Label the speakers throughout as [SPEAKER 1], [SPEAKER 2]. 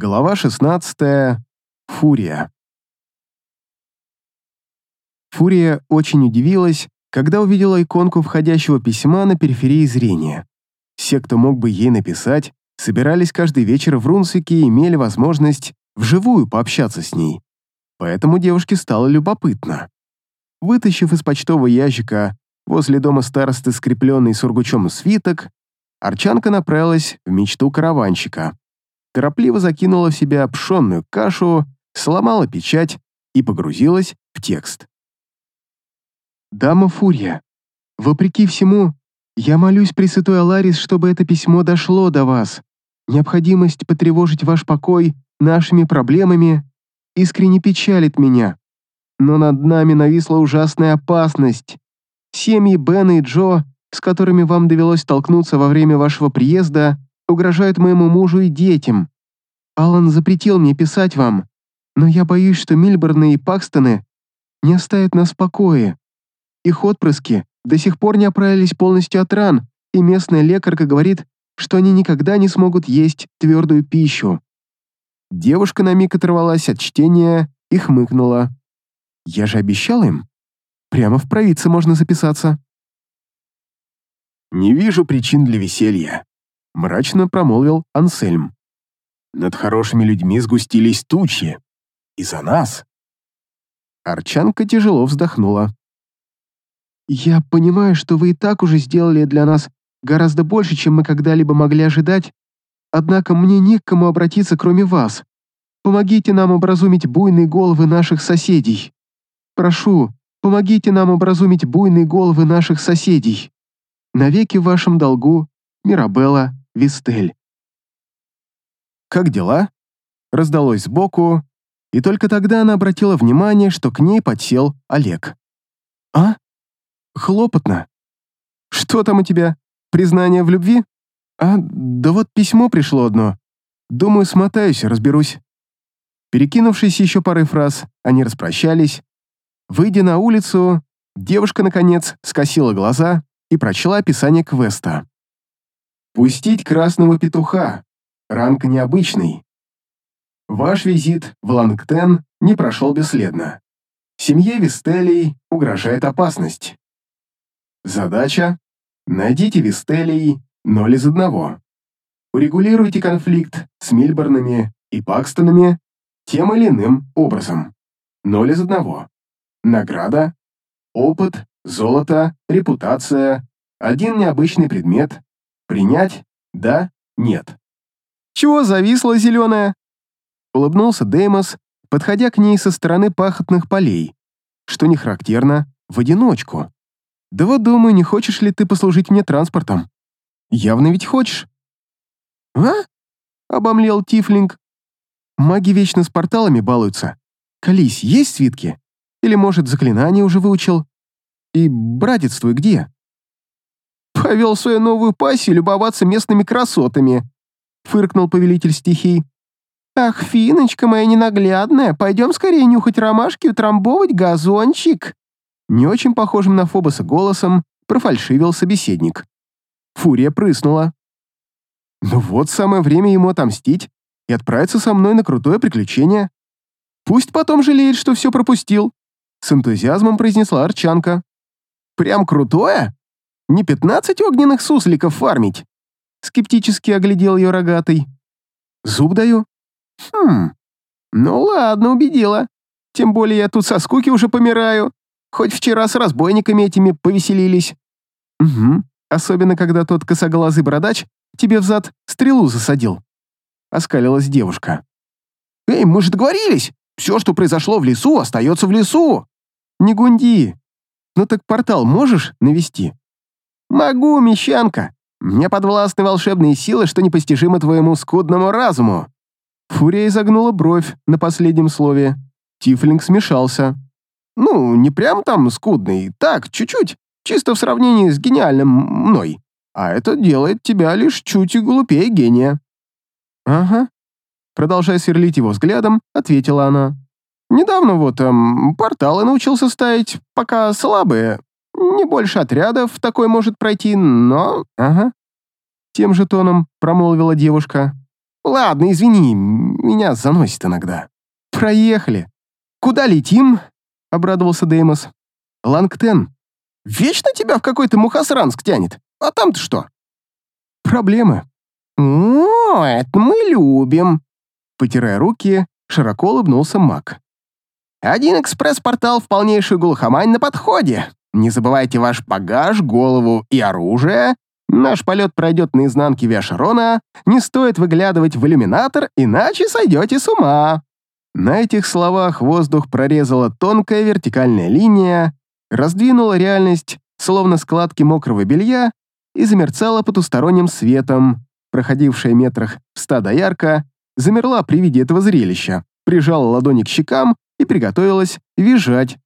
[SPEAKER 1] Глава 16. Фурия. Фурия очень удивилась, когда увидела иконку входящего письма на периферии зрения. Все, кто мог бы ей написать, собирались каждый вечер в Рунсике и имели возможность вживую пообщаться с ней. Поэтому девушке стало любопытно. Вытащив из почтового ящика возле дома старосты скрепленный сургучом свиток, Арчанка направилась в мечту караванщика. Торопливо закинула в себя пшенную кашу, сломала печать и погрузилась в текст. «Дама Фурия, вопреки всему, я молюсь Пресвятой Аларис, чтобы это письмо дошло до вас. Необходимость потревожить ваш покой нашими проблемами искренне печалит меня. Но над нами нависла ужасная опасность. Семьи Бена и Джо с которыми вам довелось столкнуться во время вашего приезда, угрожают моему мужу и детям. Алан запретил мне писать вам, но я боюсь, что Мильборны и Пакстоны не оставят нас в покое. Их отпрыски до сих пор не оправились полностью от ран, и местная лекарка говорит, что они никогда не смогут есть твердую пищу. Девушка на миг оторвалась от чтения и хмыкнула. «Я же обещал им. Прямо в провидце можно записаться».
[SPEAKER 2] «Не вижу причин для веселья», — мрачно промолвил Ансельм. «Над хорошими людьми сгустились тучи. Из-за нас».
[SPEAKER 1] Арчанка тяжело вздохнула. «Я понимаю, что вы и так уже сделали для нас гораздо больше, чем мы когда-либо могли ожидать, однако мне не к кому обратиться, кроме вас. Помогите нам образумить буйные головы наших соседей. Прошу, помогите нам образумить буйные головы наших соседей» навеки в вашем долгу, Мирабелла Вистель. «Как дела?» раздалось сбоку, и только тогда она обратила внимание, что к ней подсел Олег. «А? Хлопотно. Что там у тебя? Признание в любви? А, да вот письмо пришло одно. Думаю, смотаюсь, разберусь». Перекинувшись еще парой фраз, они распрощались. Выйдя на улицу, девушка, наконец, скосила глаза и прочла описание квеста. «Пустить красного петуха. Ранг необычный. Ваш визит в Лангтен не прошел бесследно. Семье Вистелий угрожает опасность. Задача – найдите Вистелий 0 из 1. Урегулируйте конфликт с Мильборнами и Пакстонами тем или иным образом. 0 из 1. Награда – опыт золото, репутация, один необычный предмет. Принять? Да? Нет. «Чего зависла зеленая?» Улыбнулся Деймос, подходя к ней со стороны пахотных полей, что не характерно, в одиночку. «Да вот думаю, не хочешь ли ты послужить мне транспортом? Явно ведь хочешь». «А?» — обомлел Тифлинг. «Маги вечно с порталами балуются. Колись, есть свитки? Или, может, заклинание уже выучил?» И братец твой где?» «Повел свою новую пассию любоваться местными красотами», — фыркнул повелитель стихий. «Ах, Финочка моя ненаглядная, пойдем скорее нюхать ромашки и утрамбовывать газончик!» Не очень похожим на Фобоса голосом профальшивил собеседник. Фурия прыснула. «Ну вот, самое время ему отомстить и отправиться со мной на крутое приключение. Пусть потом жалеет, что все пропустил», — с энтузиазмом произнесла Арчанка. Прям крутое? Не пятнадцать огненных сусликов фармить?» Скептически оглядел ее рогатый. «Зуб даю?» «Хм, ну ладно, убедила. Тем более я тут со скуки уже помираю. Хоть вчера с разбойниками этими повеселились». «Угу, особенно когда тот косоглазый бородач тебе взад стрелу засадил», — оскалилась девушка. «Эй, мы же договорились! Все, что произошло в лесу, остается в лесу!» «Не гунди! Ну так портал можешь навести? Могу, мещанка. Мне подвластны волшебные силы, что непостижимо твоему скудному разуму. Фурия изогнула бровь на последнем слове. Тифлинг смешался. Ну, не прям там скудный, так, чуть-чуть, чисто в сравнении с гениальным мной. А это делает тебя лишь чуть и глупее гения. Ага. Продолжая сверлить его взглядом, ответила она. Недавно вот эм, порталы научился ставить, пока слабые. Не больше отрядов такой может пройти, но... Ага. Тем же тоном промолвила девушка. Ладно, извини, меня заносит иногда. Проехали. Куда летим? Обрадовался Деймос. Лангтен. Вечно тебя в какой-то Мухасранск тянет. А там-то что? Проблемы. О, это мы любим. Потирая руки, широко улыбнулся Мак. Один экспресс-портал в полнейшую глухомань на подходе. Не забывайте ваш багаж, голову и оружие. Наш полет пройдет на изнанке Виашарона. Не стоит выглядывать в иллюминатор, иначе сойдете с ума». На этих словах воздух прорезала тонкая вертикальная линия, раздвинула реальность, словно складки мокрого белья, и замерцала потусторонним светом. Проходившая метрах в ста до ярко, замерла при виде этого зрелища, прижала ладони к щекам и приготовилась визжать.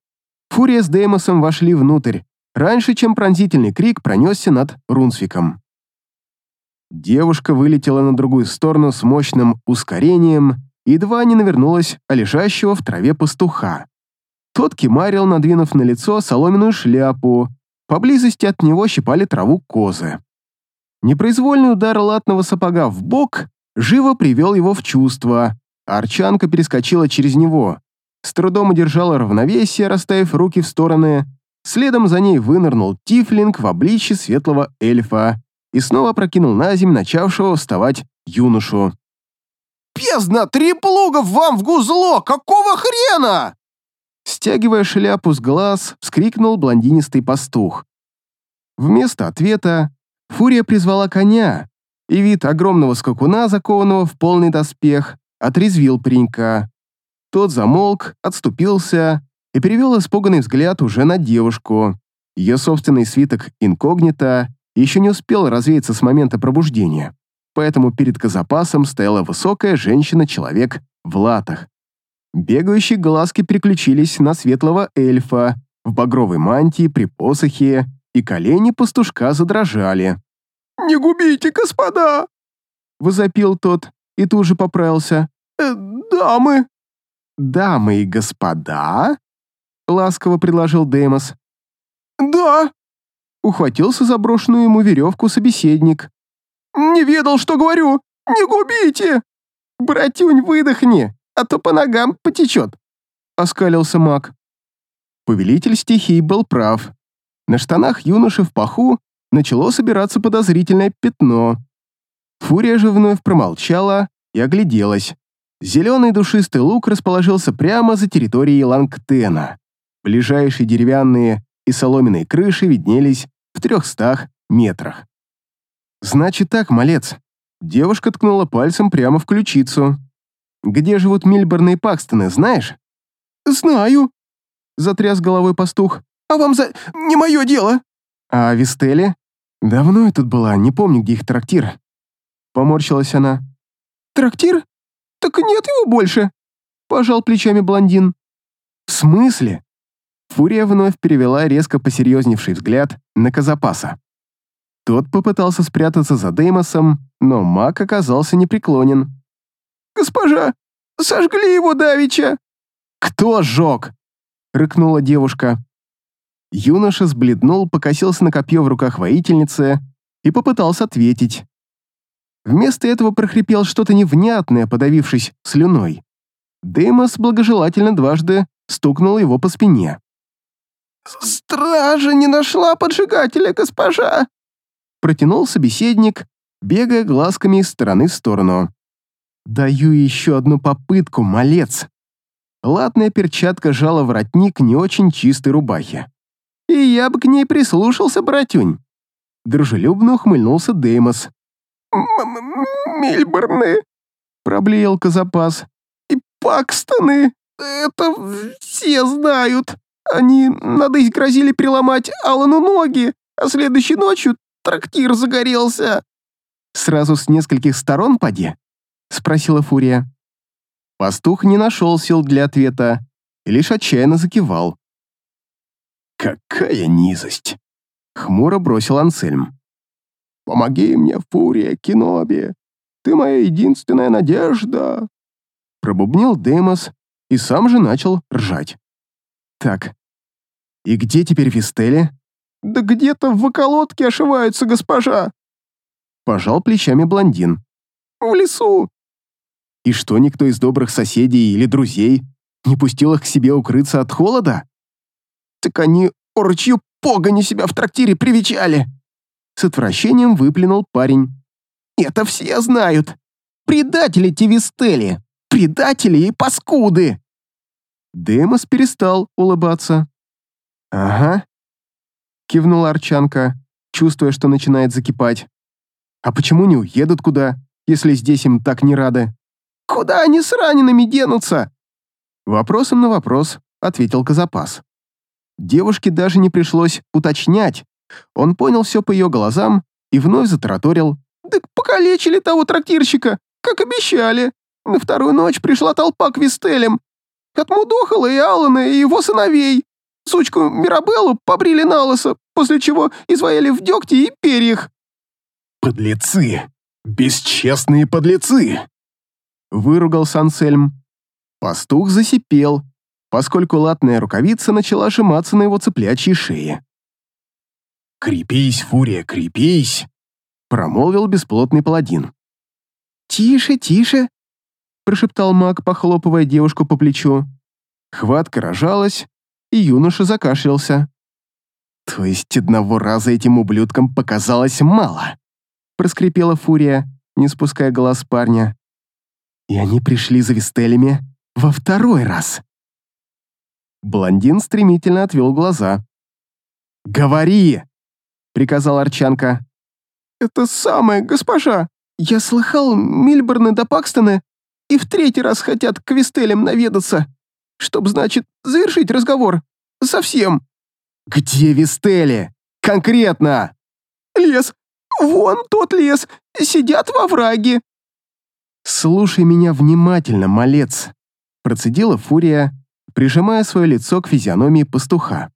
[SPEAKER 1] Фурия с Деймосом вошли внутрь, раньше, чем пронзительный крик пронесся над Рунсвиком. Девушка вылетела на другую сторону с мощным ускорением едва не навернулась о лежащего в траве пастуха. Тот кемарил, надвинув на лицо соломенную шляпу. Поблизости от него щипали траву козы. Непроизвольный удар латного сапога в бок живо привел его в чувство, арчанка перескочила через него, с трудом удержала равновесие, расставив руки в стороны. Следом за ней вынырнул Тифлинг в обличье светлого эльфа и снова прокинул на землю начавшего вставать юношу.
[SPEAKER 2] «Бездна! Три плугов вам в гузло! Какого хрена?»
[SPEAKER 1] Стягивая шляпу с глаз, вскрикнул блондинистый пастух. Вместо ответа Фурия призвала коня, и вид огромного скакуна, закованного в полный доспех, отрезвил паренька. Тот замолк, отступился и перевел испуганный взгляд уже на девушку. Ее собственный свиток инкогнито еще не успел развеяться с момента пробуждения, поэтому перед Казапасом стояла высокая женщина-человек в латах. Бегающие глазки переключились на светлого эльфа в багровой мантии при посохе, и колени пастушка задрожали.
[SPEAKER 2] «Не губите, господа!»
[SPEAKER 1] — возопил тот и тут же поправился.
[SPEAKER 2] «Э, «Дамы!»
[SPEAKER 1] «Дамы и господа?» — ласково предложил Деймос.
[SPEAKER 2] «Да!»
[SPEAKER 1] — ухватился за брошенную ему веревку собеседник.
[SPEAKER 2] «Не ведал, что говорю! Не губите!»
[SPEAKER 1] «Братюнь, выдохни, а то по ногам потечет!» — оскалился маг. Повелитель стихий был прав. На штанах юноши в паху начало собираться подозрительное пятно. Фурия же вновь промолчала и огляделась. Зеленый душистый луг расположился прямо за территорией Лангтена. Ближайшие деревянные и соломенные крыши виднелись в трехстах метрах. «Значит так, малец». Девушка ткнула пальцем прямо в ключицу. «Где живут Мильборны и Пакстоны, знаешь?»
[SPEAKER 2] «Знаю», —
[SPEAKER 1] затряс головой пастух.
[SPEAKER 2] «А вам за... не мое дело».
[SPEAKER 1] «А Вистели?» «Давно я тут была, не помню, где их трактир». Поморщилась она.
[SPEAKER 2] «Трактир? «Так нет его больше!» — пожал плечами блондин.
[SPEAKER 1] «В смысле?» Фурия вновь перевела резко посерьезневший взгляд на Казапаса. Тот попытался спрятаться за Деймосом, но маг оказался непреклонен.
[SPEAKER 2] «Госпожа, сожгли его давеча!»
[SPEAKER 1] «Кто сжег?» — рыкнула девушка. Юноша сбледнул, покосился на копье в руках воительницы и попытался ответить. Вместо этого прохрипел что-то невнятное, подавившись слюной. Деймос благожелательно дважды стукнул его по спине.
[SPEAKER 2] «Стража не нашла поджигателя, госпожа!»
[SPEAKER 1] Протянул собеседник, бегая глазками из стороны в сторону. «Даю еще одну попытку, малец!» Латная перчатка жала воротник не очень чистой рубахи. «И я бы к ней прислушался, братюнь!» Дружелюбно ухмыльнулся Деймос,
[SPEAKER 2] Мельбурны,
[SPEAKER 1] проблеял Казапас.
[SPEAKER 2] И Пакстоны, это все знают. Они, надо грозили переломать Алану ноги, а следующей ночью трактир загорелся.
[SPEAKER 1] Сразу с нескольких сторон поди? Спросила Фурия. Пастух не нашел сил для ответа лишь отчаянно закивал.
[SPEAKER 2] «Какая низость!»
[SPEAKER 1] — хмуро бросил Ансельм.
[SPEAKER 2] Помоги мне, Фурия Киноби! Ты моя единственная надежда!»
[SPEAKER 1] Пробубнил Деймос и сам же начал ржать. «Так, и где теперь Вистели?»
[SPEAKER 2] «Да где-то в околотке ошиваются, госпожа!»
[SPEAKER 1] Пожал плечами блондин.
[SPEAKER 2] «В лесу.
[SPEAKER 1] И что, никто из добрых соседей или друзей не пустил их к себе укрыться от холода?
[SPEAKER 2] Так они орочью погони себя в трактире привечали. С отвращением выплюнул парень. Это все знают. Предатели Тивистели. Предатели и паскуды.
[SPEAKER 1] Демос перестал улыбаться. «Ага», — кивнула Арчанка, чувствуя, что начинает закипать. «А почему не уедут куда, если здесь им так не рады?»
[SPEAKER 2] «Куда они с ранеными денутся?»
[SPEAKER 1] Вопросом на вопрос ответил Казапас. Девушке даже не пришлось уточнять. Он понял все по ее глазам и вновь затараторил.
[SPEAKER 2] «Так покалечили того трактирщика, как обещали. На вторую ночь пришла толпа к Вистелям. Отмудохала и Алана, и его сыновей. Сучку Мирабеллу побрили на лысо, после чего изваяли в дегте и перьях».
[SPEAKER 1] «Подлецы! Бесчестные подлецы!» Выругался Ансельм. Пастух засипел, поскольку латная рукавица начала сжиматься на его цыплячьей шее. «Крепись, Фурия, крепись!» промолвил бесплотный паладин.
[SPEAKER 2] «Тише, тише!» прошептал маг, похлопывая девушку по плечу.
[SPEAKER 1] Хватка рожалась, и юноша закашлялся. «То есть одного раза этим ублюдкам показалось мало?» проскрипела Фурия, не спуская глаз парня. «И они пришли за Вистелями во второй раз!» Блондин стремительно отвел глаза. «Говори!» — приказал Арчанка.
[SPEAKER 2] «Это самое, госпожа! Я слыхал, Мильборны да Пакстоны и в третий раз хотят к Вистелям наведаться, чтоб, значит, завершить разговор. Совсем».
[SPEAKER 1] «Где Вистели? Конкретно?»
[SPEAKER 2] «Лес. Вон тот лес. Сидят во враге».
[SPEAKER 1] «Слушай меня внимательно, малец», — процедила Фурия, прижимая свое лицо к физиономии пастуха.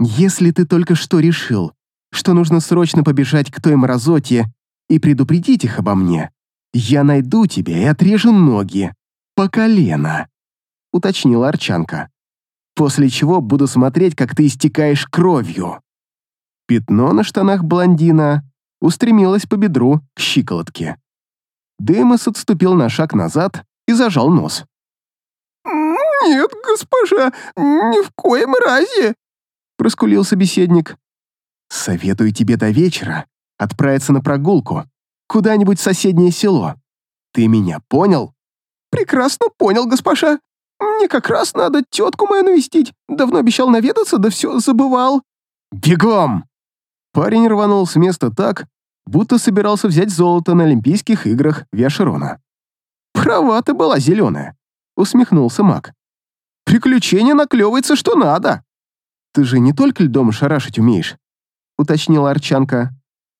[SPEAKER 1] «Если ты только что решил, что нужно срочно побежать к той мразоте и предупредить их обо мне, я найду тебя и отрежу ноги. По колено», — уточнила Арчанка. «После чего буду смотреть, как ты истекаешь кровью». Пятно на штанах блондина устремилось по бедру к щиколотке. Дымос отступил на шаг назад и зажал нос.
[SPEAKER 2] «Нет, госпожа, ни в коем разе!» — проскулил собеседник.
[SPEAKER 1] «Советую тебе до вечера отправиться на прогулку куда-нибудь в соседнее село. Ты меня понял?»
[SPEAKER 2] «Прекрасно понял, госпожа. Мне как раз надо тетку мою навестить. Давно обещал наведаться, да все забывал».
[SPEAKER 1] «Бегом!» Парень рванул с места так, будто собирался взять золото на Олимпийских играх Виашерона. «Права ты была зеленая», — усмехнулся маг. «Приключение наклевывается что надо». «Ты же не только льдом шарашить умеешь», — уточнила Арчанка.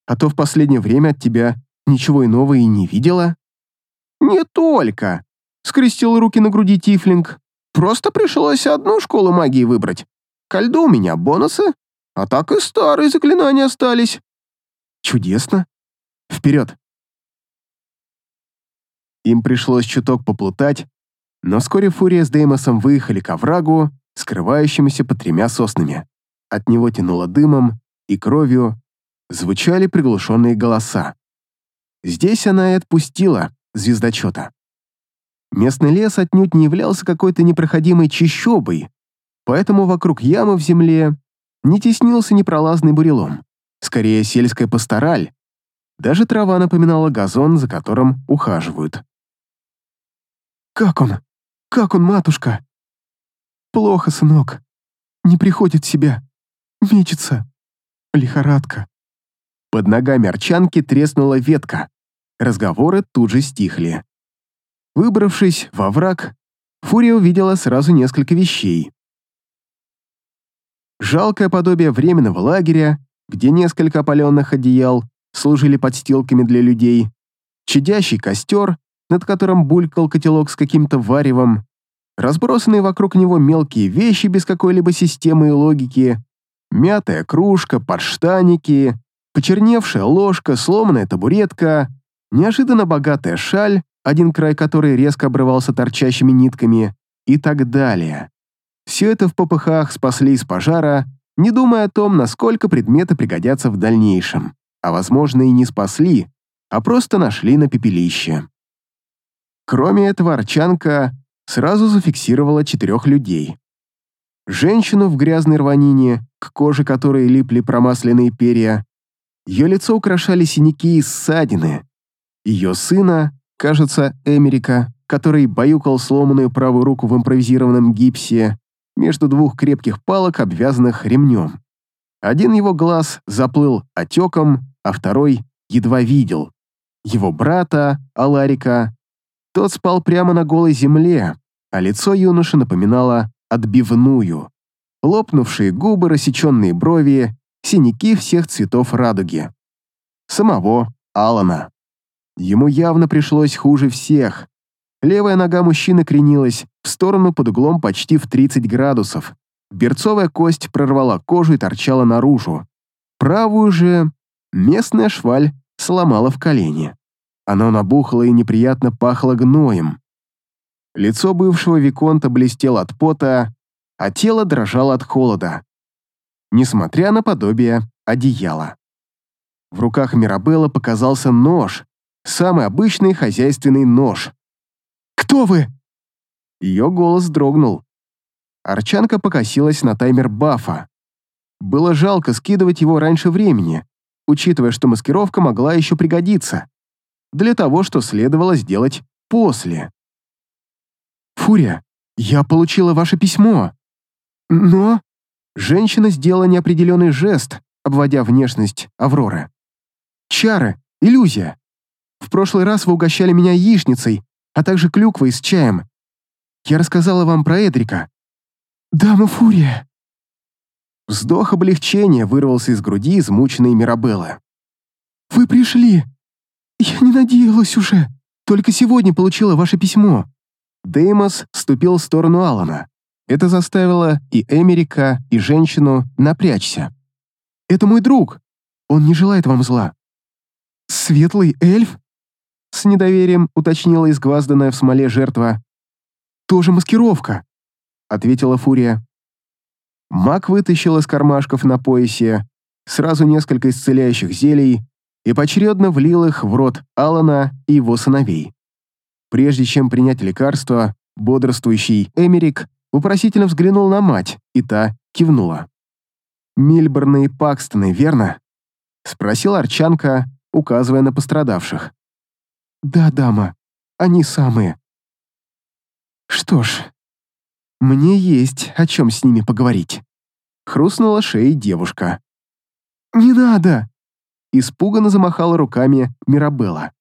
[SPEAKER 1] «А то в последнее время от тебя ничего иного и не видела».
[SPEAKER 2] «Не только», — скрестил руки на груди Тифлинг. «Просто пришлось одну школу магии выбрать. Ко льду у меня бонусы, а так и старые заклинания остались».
[SPEAKER 1] «Чудесно. Вперед!» Им пришлось чуток поплутать, но вскоре Фурия с Деймосом выехали к оврагу, скрывающемуся под тремя соснами. От него тянуло дымом и кровью, звучали приглушенные голоса. Здесь она и отпустила звездочета. Местный лес отнюдь не являлся какой-то непроходимой чащобой, поэтому вокруг ямы в земле не теснился непролазный бурелом, скорее сельская пастораль. Даже трава напоминала газон, за которым ухаживают.
[SPEAKER 2] «Как он? Как он, матушка?» «Плохо, сынок. Не приходит в себя. Мечется. Лихорадка».
[SPEAKER 1] Под ногами арчанки треснула ветка. Разговоры тут же стихли. Выбравшись во враг, Фурия увидела сразу несколько вещей. Жалкое подобие временного лагеря, где несколько опаленных одеял служили подстилками для людей, чадящий костер, над которым булькал котелок с каким-то варевом, разбросанные вокруг него мелкие вещи без какой-либо системы и логики, мятая кружка, подштаники, почерневшая ложка, сломанная табуретка, неожиданно богатая шаль, один край которой резко обрывался торчащими нитками, и так далее. Все это в попыхах спасли из пожара, не думая о том, насколько предметы пригодятся в дальнейшем, а, возможно, и не спасли, а просто нашли на пепелище. Кроме этого, Арчанка сразу зафиксировала четырех людей. Женщину в грязной рванине, к коже которой липли промасленные перья. Ее лицо украшали синяки и ссадины. Ее сына, кажется, Эмерика, который баюкал сломанную правую руку в импровизированном гипсе между двух крепких палок, обвязанных ремнем. Один его глаз заплыл отеком, а второй едва видел. Его брата, Аларика, тот спал прямо на голой земле, а лицо юноши напоминало отбивную. Лопнувшие губы, рассеченные брови, синяки всех цветов радуги. Самого Алана. Ему явно пришлось хуже всех. Левая нога мужчины кренилась в сторону под углом почти в 30 градусов. Берцовая кость прорвала кожу и торчала наружу. Правую же местная шваль сломала в колени. Оно набухло и неприятно пахло гноем. Лицо бывшего Виконта блестело от пота, а тело дрожало от холода, несмотря на подобие одеяла. В руках Мирабелла показался нож, самый обычный хозяйственный нож. «Кто вы?» Ее голос дрогнул. Арчанка покосилась на таймер бафа. Было жалко скидывать его раньше времени, учитывая, что маскировка могла еще пригодиться, для того, что следовало сделать после. «Фурия, я получила ваше письмо!» «Но...» Женщина сделала неопределенный жест, обводя внешность Авроры. «Чары, иллюзия. В прошлый раз вы угощали меня яичницей, а также клюквой с чаем. Я рассказала вам про Эдрика. «Дама Фурия!» Вздох облегчения вырвался из груди измученной Мирабеллы. «Вы пришли! Я не надеялась уже! Только сегодня получила ваше письмо!» Деймос ступил в сторону Алана. Это заставило и Эмерика, и женщину напрячься. «Это мой друг! Он не желает вам зла!» «Светлый эльф?» С недоверием уточнила изгвазданная в смоле жертва. «Тоже маскировка!» ответила Фурия. Маг вытащил из кармашков на поясе сразу несколько исцеляющих зелий и поочередно влил их в рот Алана и его сыновей. Прежде чем принять лекарство, бодрствующий Эмерик вопросительно взглянул на мать, и та кивнула. «Мильборны и Пакстоны, верно?» — спросил Арчанка, указывая на пострадавших. «Да, дама, они самые». «Что ж, мне есть о чем с ними поговорить. Хрустнула шеей девушка. «Не надо!» Испуганно замахала руками Мирабелла.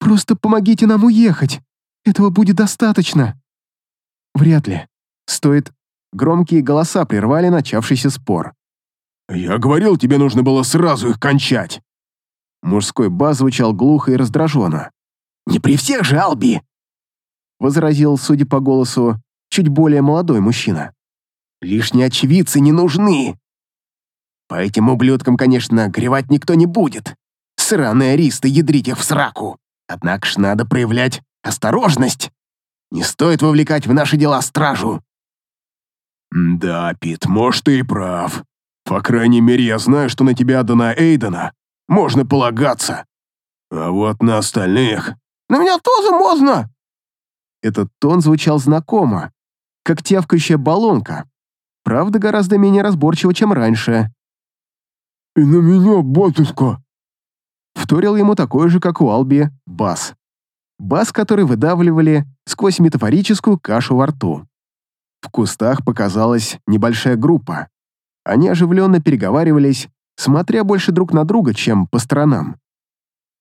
[SPEAKER 1] «Просто помогите нам уехать. Этого будет достаточно». Вряд ли. Стоит... Громкие голоса прервали начавшийся спор.
[SPEAKER 3] «Я говорил, тебе нужно было сразу их кончать!»
[SPEAKER 1] Мужской бас звучал глухо и раздраженно.
[SPEAKER 2] «Не при всех же, Алби!»
[SPEAKER 1] Возразил, судя по голосу, чуть более молодой мужчина.
[SPEAKER 2] «Лишние очевидцы не нужны. По этим ублюдкам, конечно, гревать никто не будет. Сраные аристы, ядрить их в сраку. Однако ж надо проявлять осторожность. Не стоит вовлекать в наши дела стражу».
[SPEAKER 3] «Да, Пит, может, ты и прав. По крайней мере, я знаю, что на тебя, Дана Эйдена, можно полагаться. А вот на остальных...»
[SPEAKER 2] «На меня тоже можно!»
[SPEAKER 1] Этот тон звучал знакомо, как тявкающая баллонка. Правда, гораздо менее разборчиво, чем раньше.
[SPEAKER 3] «И на меня, батюшка!»
[SPEAKER 1] Вторил ему такой же, как у Алби, бас. Бас, который выдавливали сквозь метафорическую кашу во рту. В кустах показалась небольшая группа. Они оживленно переговаривались, смотря больше друг на друга, чем по сторонам.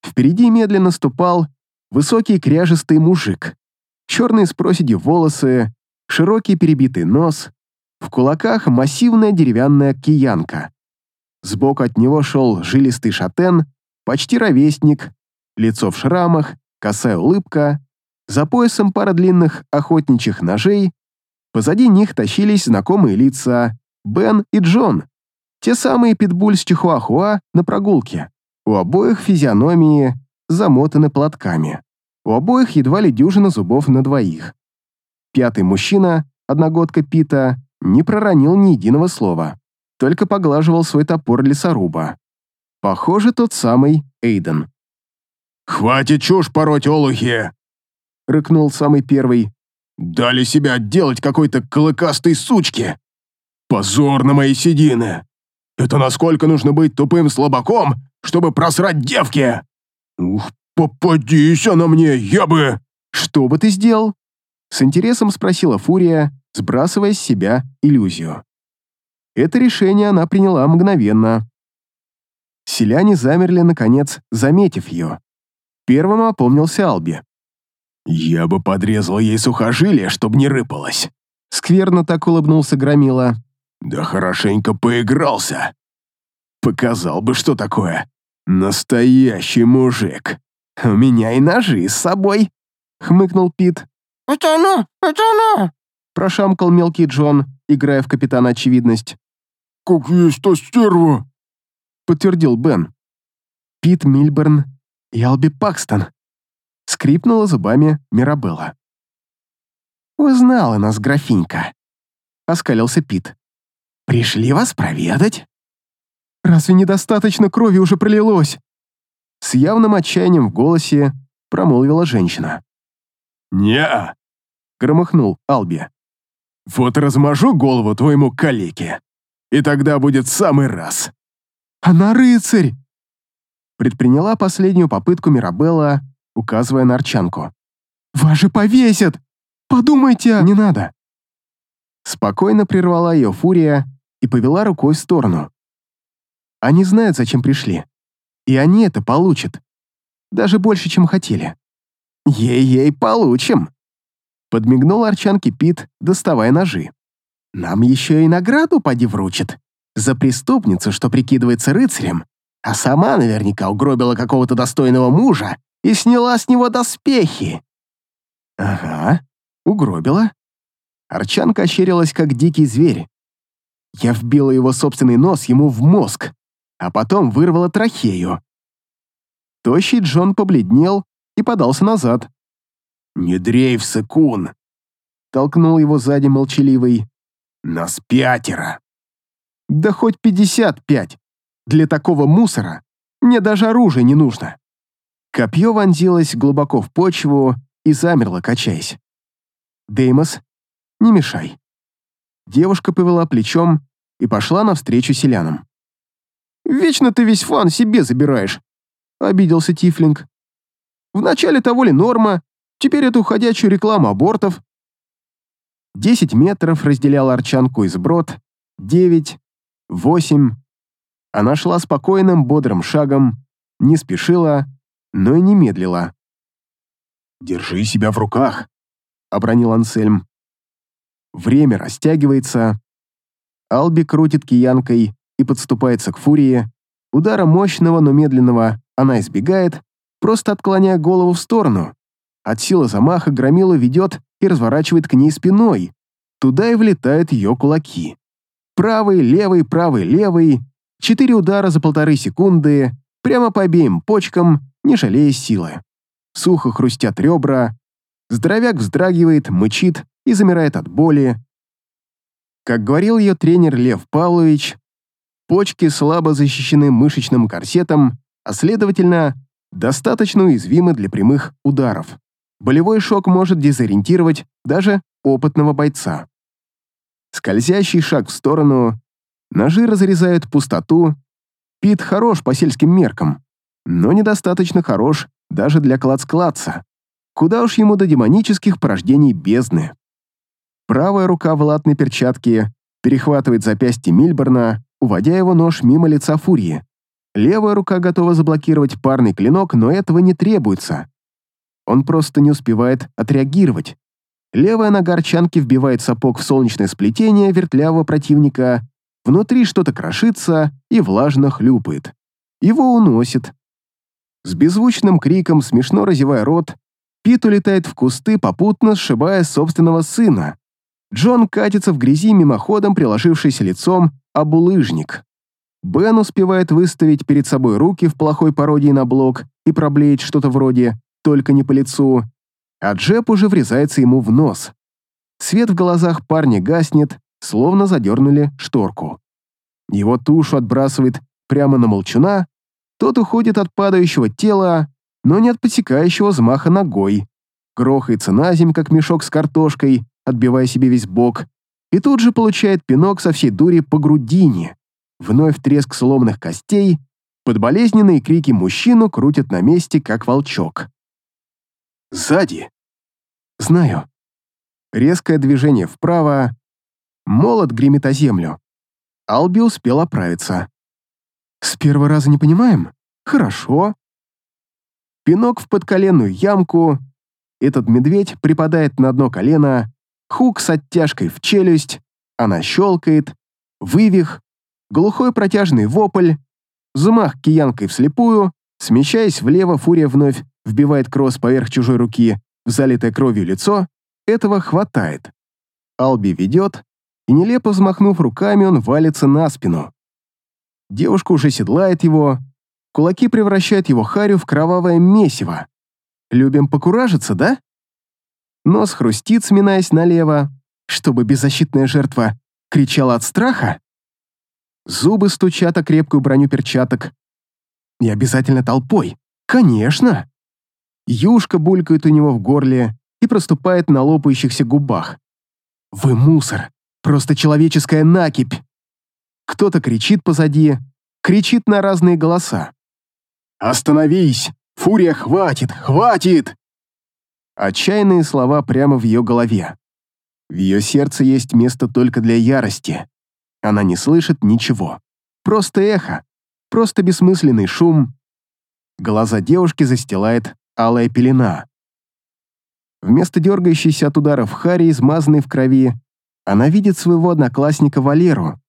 [SPEAKER 1] Впереди медленно ступал высокий кряжистый мужик. Черные с проседью волосы, широкий перебитый нос, в кулаках массивная деревянная киянка. Сбоку от него шел жилистый шатен, почти ровесник, лицо в шрамах, косая улыбка, за поясом пара длинных охотничьих ножей, позади них тащились знакомые лица Бен и Джон, те самые питбуль с Чихуахуа на прогулке. У обоих физиономии замотаны платками. У обоих едва ли дюжина зубов на двоих. Пятый мужчина, одногодка Пита, не проронил ни единого слова, только поглаживал свой топор лесоруба. Похоже, тот самый Эйден.
[SPEAKER 3] «Хватит чушь пороть, олухи!»
[SPEAKER 1] — рыкнул самый первый.
[SPEAKER 3] «Дали себя отделать какой-то клыкастой сучке! Позор на мои седины! Это насколько нужно быть тупым слабаком, чтобы просрать девки? Ух, попадись она мне, я бы...»
[SPEAKER 1] «Что бы ты сделал?» С интересом спросила Фурия, сбрасывая с себя иллюзию. Это решение она приняла мгновенно. Селяне замерли, наконец, заметив ее. Первым опомнился Алби.
[SPEAKER 3] «Я бы подрезал ей сухожилие, чтобы не рыпалось».
[SPEAKER 1] Скверно так улыбнулся Громила.
[SPEAKER 3] «Да хорошенько поигрался. Показал бы, что такое. Настоящий мужик.
[SPEAKER 1] У меня и ножи с собой», — хмыкнул Пит.
[SPEAKER 2] «Это она! Это она!»
[SPEAKER 1] — прошамкал мелкий Джон, играя в капитана очевидность.
[SPEAKER 3] «Как есть та стерва!»
[SPEAKER 1] — подтвердил Бен. Пит Мильберн и Алби Пакстон. Скрипнула зубами Мирабелла. «Узнала нас графинька», — оскалился Пит. «Пришли вас проведать?» «Разве недостаточно крови уже пролилось?» С явным отчаянием в голосе промолвила женщина.
[SPEAKER 3] «Не-а»,
[SPEAKER 1] громыхнул Алби.
[SPEAKER 3] «Вот размажу голову твоему калеке, и тогда будет самый раз».
[SPEAKER 1] «Она рыцарь!» Предприняла последнюю попытку Мирабелла, указывая на Арчанку. «Вас же повесят! Подумайте!» «Не надо!» Спокойно прервала ее фурия и повела рукой в сторону. Они знают, зачем пришли. И они это получат. Даже больше, чем хотели. «Ей-ей, получим!» Подмигнул Арчанке Пит, доставая ножи. «Нам еще и награду поди вручит. За преступницу, что прикидывается рыцарем, а сама наверняка угробила какого-то достойного мужа и сняла с него доспехи». «Ага, угробила». Арчанка ощерилась, как дикий зверь. Я вбила его собственный нос ему в мозг, а потом вырвала трахею. Тощий Джон побледнел и подался назад.
[SPEAKER 3] «Не дрейф, кун!»
[SPEAKER 1] Толкнул его сзади молчаливый.
[SPEAKER 3] «Нас пятеро!»
[SPEAKER 1] «Да хоть пятьдесят пять! Для такого мусора мне даже оружие не нужно!» Копье вонзилось глубоко в почву и замерло, качаясь. «Деймос, не мешай». Девушка повела плечом и пошла навстречу селянам. «Вечно ты весь фан себе забираешь», — обиделся Тифлинг. «Вначале того ли норма, теперь эту ходячую рекламу абортов». Десять метров разделял Арчанку из брод, девять, восемь. Она шла спокойным, бодрым шагом, не спешила, но и не медлила.
[SPEAKER 3] «Держи себя в руках», —
[SPEAKER 1] обронил Ансельм. Время растягивается. Алби крутит киянкой и подступается к фурии. Удара мощного, но медленного она избегает, просто отклоняя голову в сторону. От силы замаха громила ведет и разворачивает к ней спиной. Туда и влетают ее кулаки. Правый, левый, правый, левый. Четыре удара за полторы секунды, прямо по обеим почкам, не жалея силы. Сухо хрустят ребра. Здоровяк вздрагивает, мычит и замирает от боли. Как говорил ее тренер Лев Павлович, почки слабо защищены мышечным корсетом, а следовательно, достаточно уязвимы для прямых ударов. Болевой шок может дезориентировать даже опытного бойца. Скользящий шаг в сторону, ножи разрезают пустоту. Пит хорош по сельским меркам, но недостаточно хорош даже для клац-клаца. Куда уж ему до демонических порождений бездны. Правая рука в латной перчатке перехватывает запястье Мильберна, уводя его нож мимо лица Фурии. Левая рука готова заблокировать парный клинок, но этого не требуется. Он просто не успевает отреагировать. Левая нога Арчанки вбивает сапог в солнечное сплетение вертлявого противника, внутри что-то крошится и влажно хлюпает. Его уносит. С беззвучным криком, смешно разевая рот, Пит улетает в кусты, попутно сшибая собственного сына. Джон катится в грязи мимоходом, приложившись лицом об улыжник. Бен успевает выставить перед собой руки в плохой пародии на блок и проблеять что-то вроде «только не по лицу», а Джеб уже врезается ему в нос. Свет в глазах парня гаснет, словно задернули шторку. Его тушу отбрасывает прямо на молчуна, тот уходит от падающего тела, но не от посекающего взмаха ногой. грохается на земь, как мешок с картошкой, отбивая себе весь бок, и тут же получает пинок со всей дури по грудине. Вновь треск сломанных костей, под болезненные крики мужчину крутят на месте, как волчок. Сзади. Знаю. Резкое движение вправо. Молот гремит о землю. Алби успел оправиться. С первого раза не понимаем? Хорошо. Пинок в подколенную ямку. Этот медведь припадает на одно колено, хук с оттяжкой в челюсть, она щелкает, вывих, глухой протяжный вопль, замах киянкой вслепую, смещаясь влево, фурия вновь вбивает кросс поверх чужой руки в залитое кровью лицо, этого хватает. Алби ведет, и нелепо взмахнув руками, он валится на спину. Девушка уже седлает его, кулаки превращают его харю в кровавое месиво. Любим покуражиться, да? Нос хрустит, сминаясь налево, чтобы беззащитная жертва кричала от страха. Зубы стучат о крепкую броню перчаток. И обязательно толпой. Конечно. Юшка булькает у него в горле и проступает на лопающихся губах. «Вы мусор! Просто человеческая накипь!» Кто-то кричит позади, кричит на разные голоса. «Остановись! Фурия, хватит! Хватит!» Отчаянные слова прямо в ее голове. В ее сердце есть место только для ярости. Она не слышит ничего. Просто эхо, просто бессмысленный шум. Глаза девушки застилает алая пелена. Вместо дергающейся от ударов Хари, измазанной в крови, она видит своего одноклассника Валеру,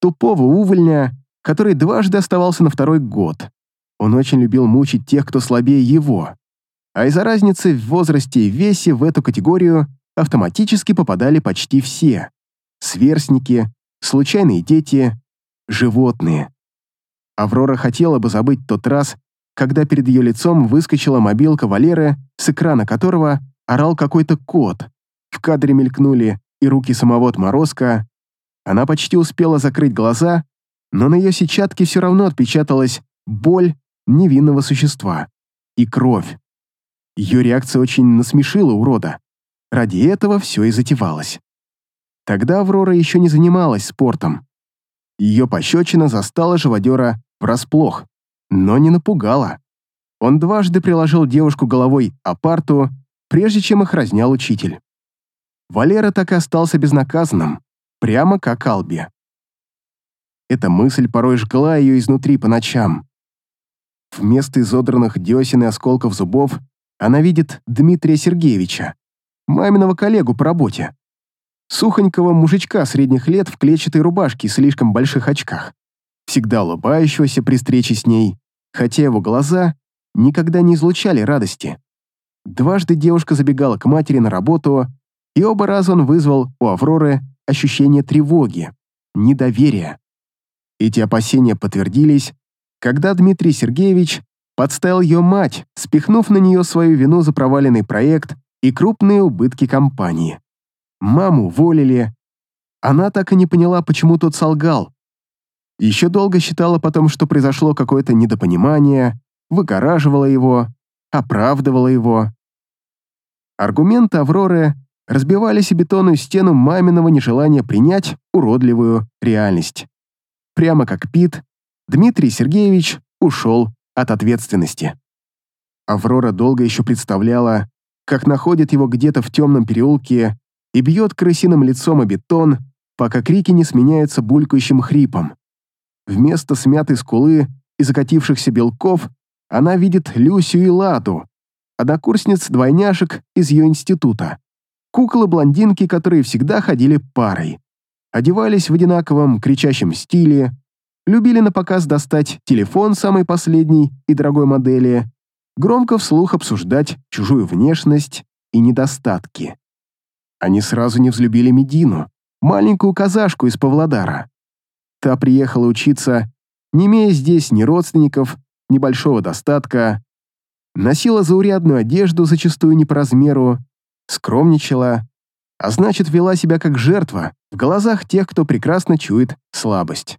[SPEAKER 1] тупого увольня, который дважды оставался на второй год. Он очень любил мучить тех, кто слабее его. А из-за разницы в возрасте и весе в эту категорию автоматически попадали почти все. Сверстники, случайные дети, животные. Аврора хотела бы забыть тот раз, когда перед ее лицом выскочила мобилка Валеры, с экрана которого орал какой-то кот. В кадре мелькнули и руки самого отморозка, она почти успела закрыть глаза, но на ее сетчатке все равно отпечаталась боль невинного существа и кровь. Ее реакция очень насмешила урода. Ради этого все и затевалось. Тогда Аврора еще не занималась спортом. Ее пощечина застала живодера врасплох, но не напугала. Он дважды приложил девушку головой о парту, прежде чем их разнял учитель. Валера так и остался безнаказанным, прямо как Алби. Эта мысль порой жгла ее изнутри по ночам. Вместо изодранных десен и осколков зубов она видит Дмитрия Сергеевича, маминого коллегу по работе. Сухонького мужичка средних лет в клетчатой рубашке и слишком больших очках, всегда улыбающегося при встрече с ней, хотя его глаза никогда не излучали радости. Дважды девушка забегала к матери на работу, и оба раза он вызвал у Авроры ощущение тревоги, недоверия. Эти опасения подтвердились, когда Дмитрий Сергеевич подставил ее мать, спихнув на нее свою вину за проваленный проект и крупные убытки компании. Маму уволили. Она так и не поняла, почему тот солгал. Еще долго считала потом, что произошло какое-то недопонимание, выгораживала его, оправдывала его. Аргументы Авроры разбивались о бетонную стену маминого нежелания принять уродливую реальность. Прямо как Пит, Дмитрий Сергеевич ушел от ответственности. Аврора долго еще представляла, как находит его где-то в темном переулке и бьет крысиным лицом о бетон, пока крики не сменяются булькающим хрипом. Вместо смятой скулы и закатившихся белков она видит Люсю и Ладу, однокурсниц-двойняшек из ее института куклы-блондинки, которые всегда ходили парой. Одевались в одинаковом кричащем стиле, любили на показ достать телефон самой последней и дорогой модели, громко вслух обсуждать чужую внешность и недостатки. Они сразу не взлюбили Медину, маленькую казашку из Павлодара. Та приехала учиться, не имея здесь ни родственников, ни большого достатка, носила заурядную одежду, зачастую не по размеру, скромничала, а значит, вела себя как жертва в глазах тех, кто прекрасно чует слабость.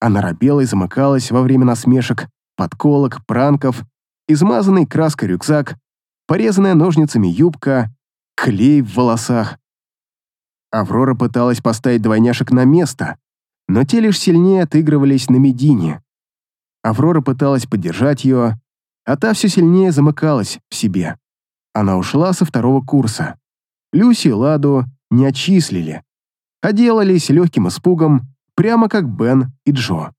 [SPEAKER 1] Она робела и замыкалась во время насмешек, подколок, пранков, измазанный краской рюкзак, порезанная ножницами юбка, клей в волосах. Аврора пыталась поставить двойняшек на место, но те лишь сильнее отыгрывались на Медине. Аврора пыталась поддержать ее, а та все сильнее замыкалась в себе. Она ушла со второго курса. Люси и Ладу не отчислили, а делались легким испугом, прямо как Бен и Джо.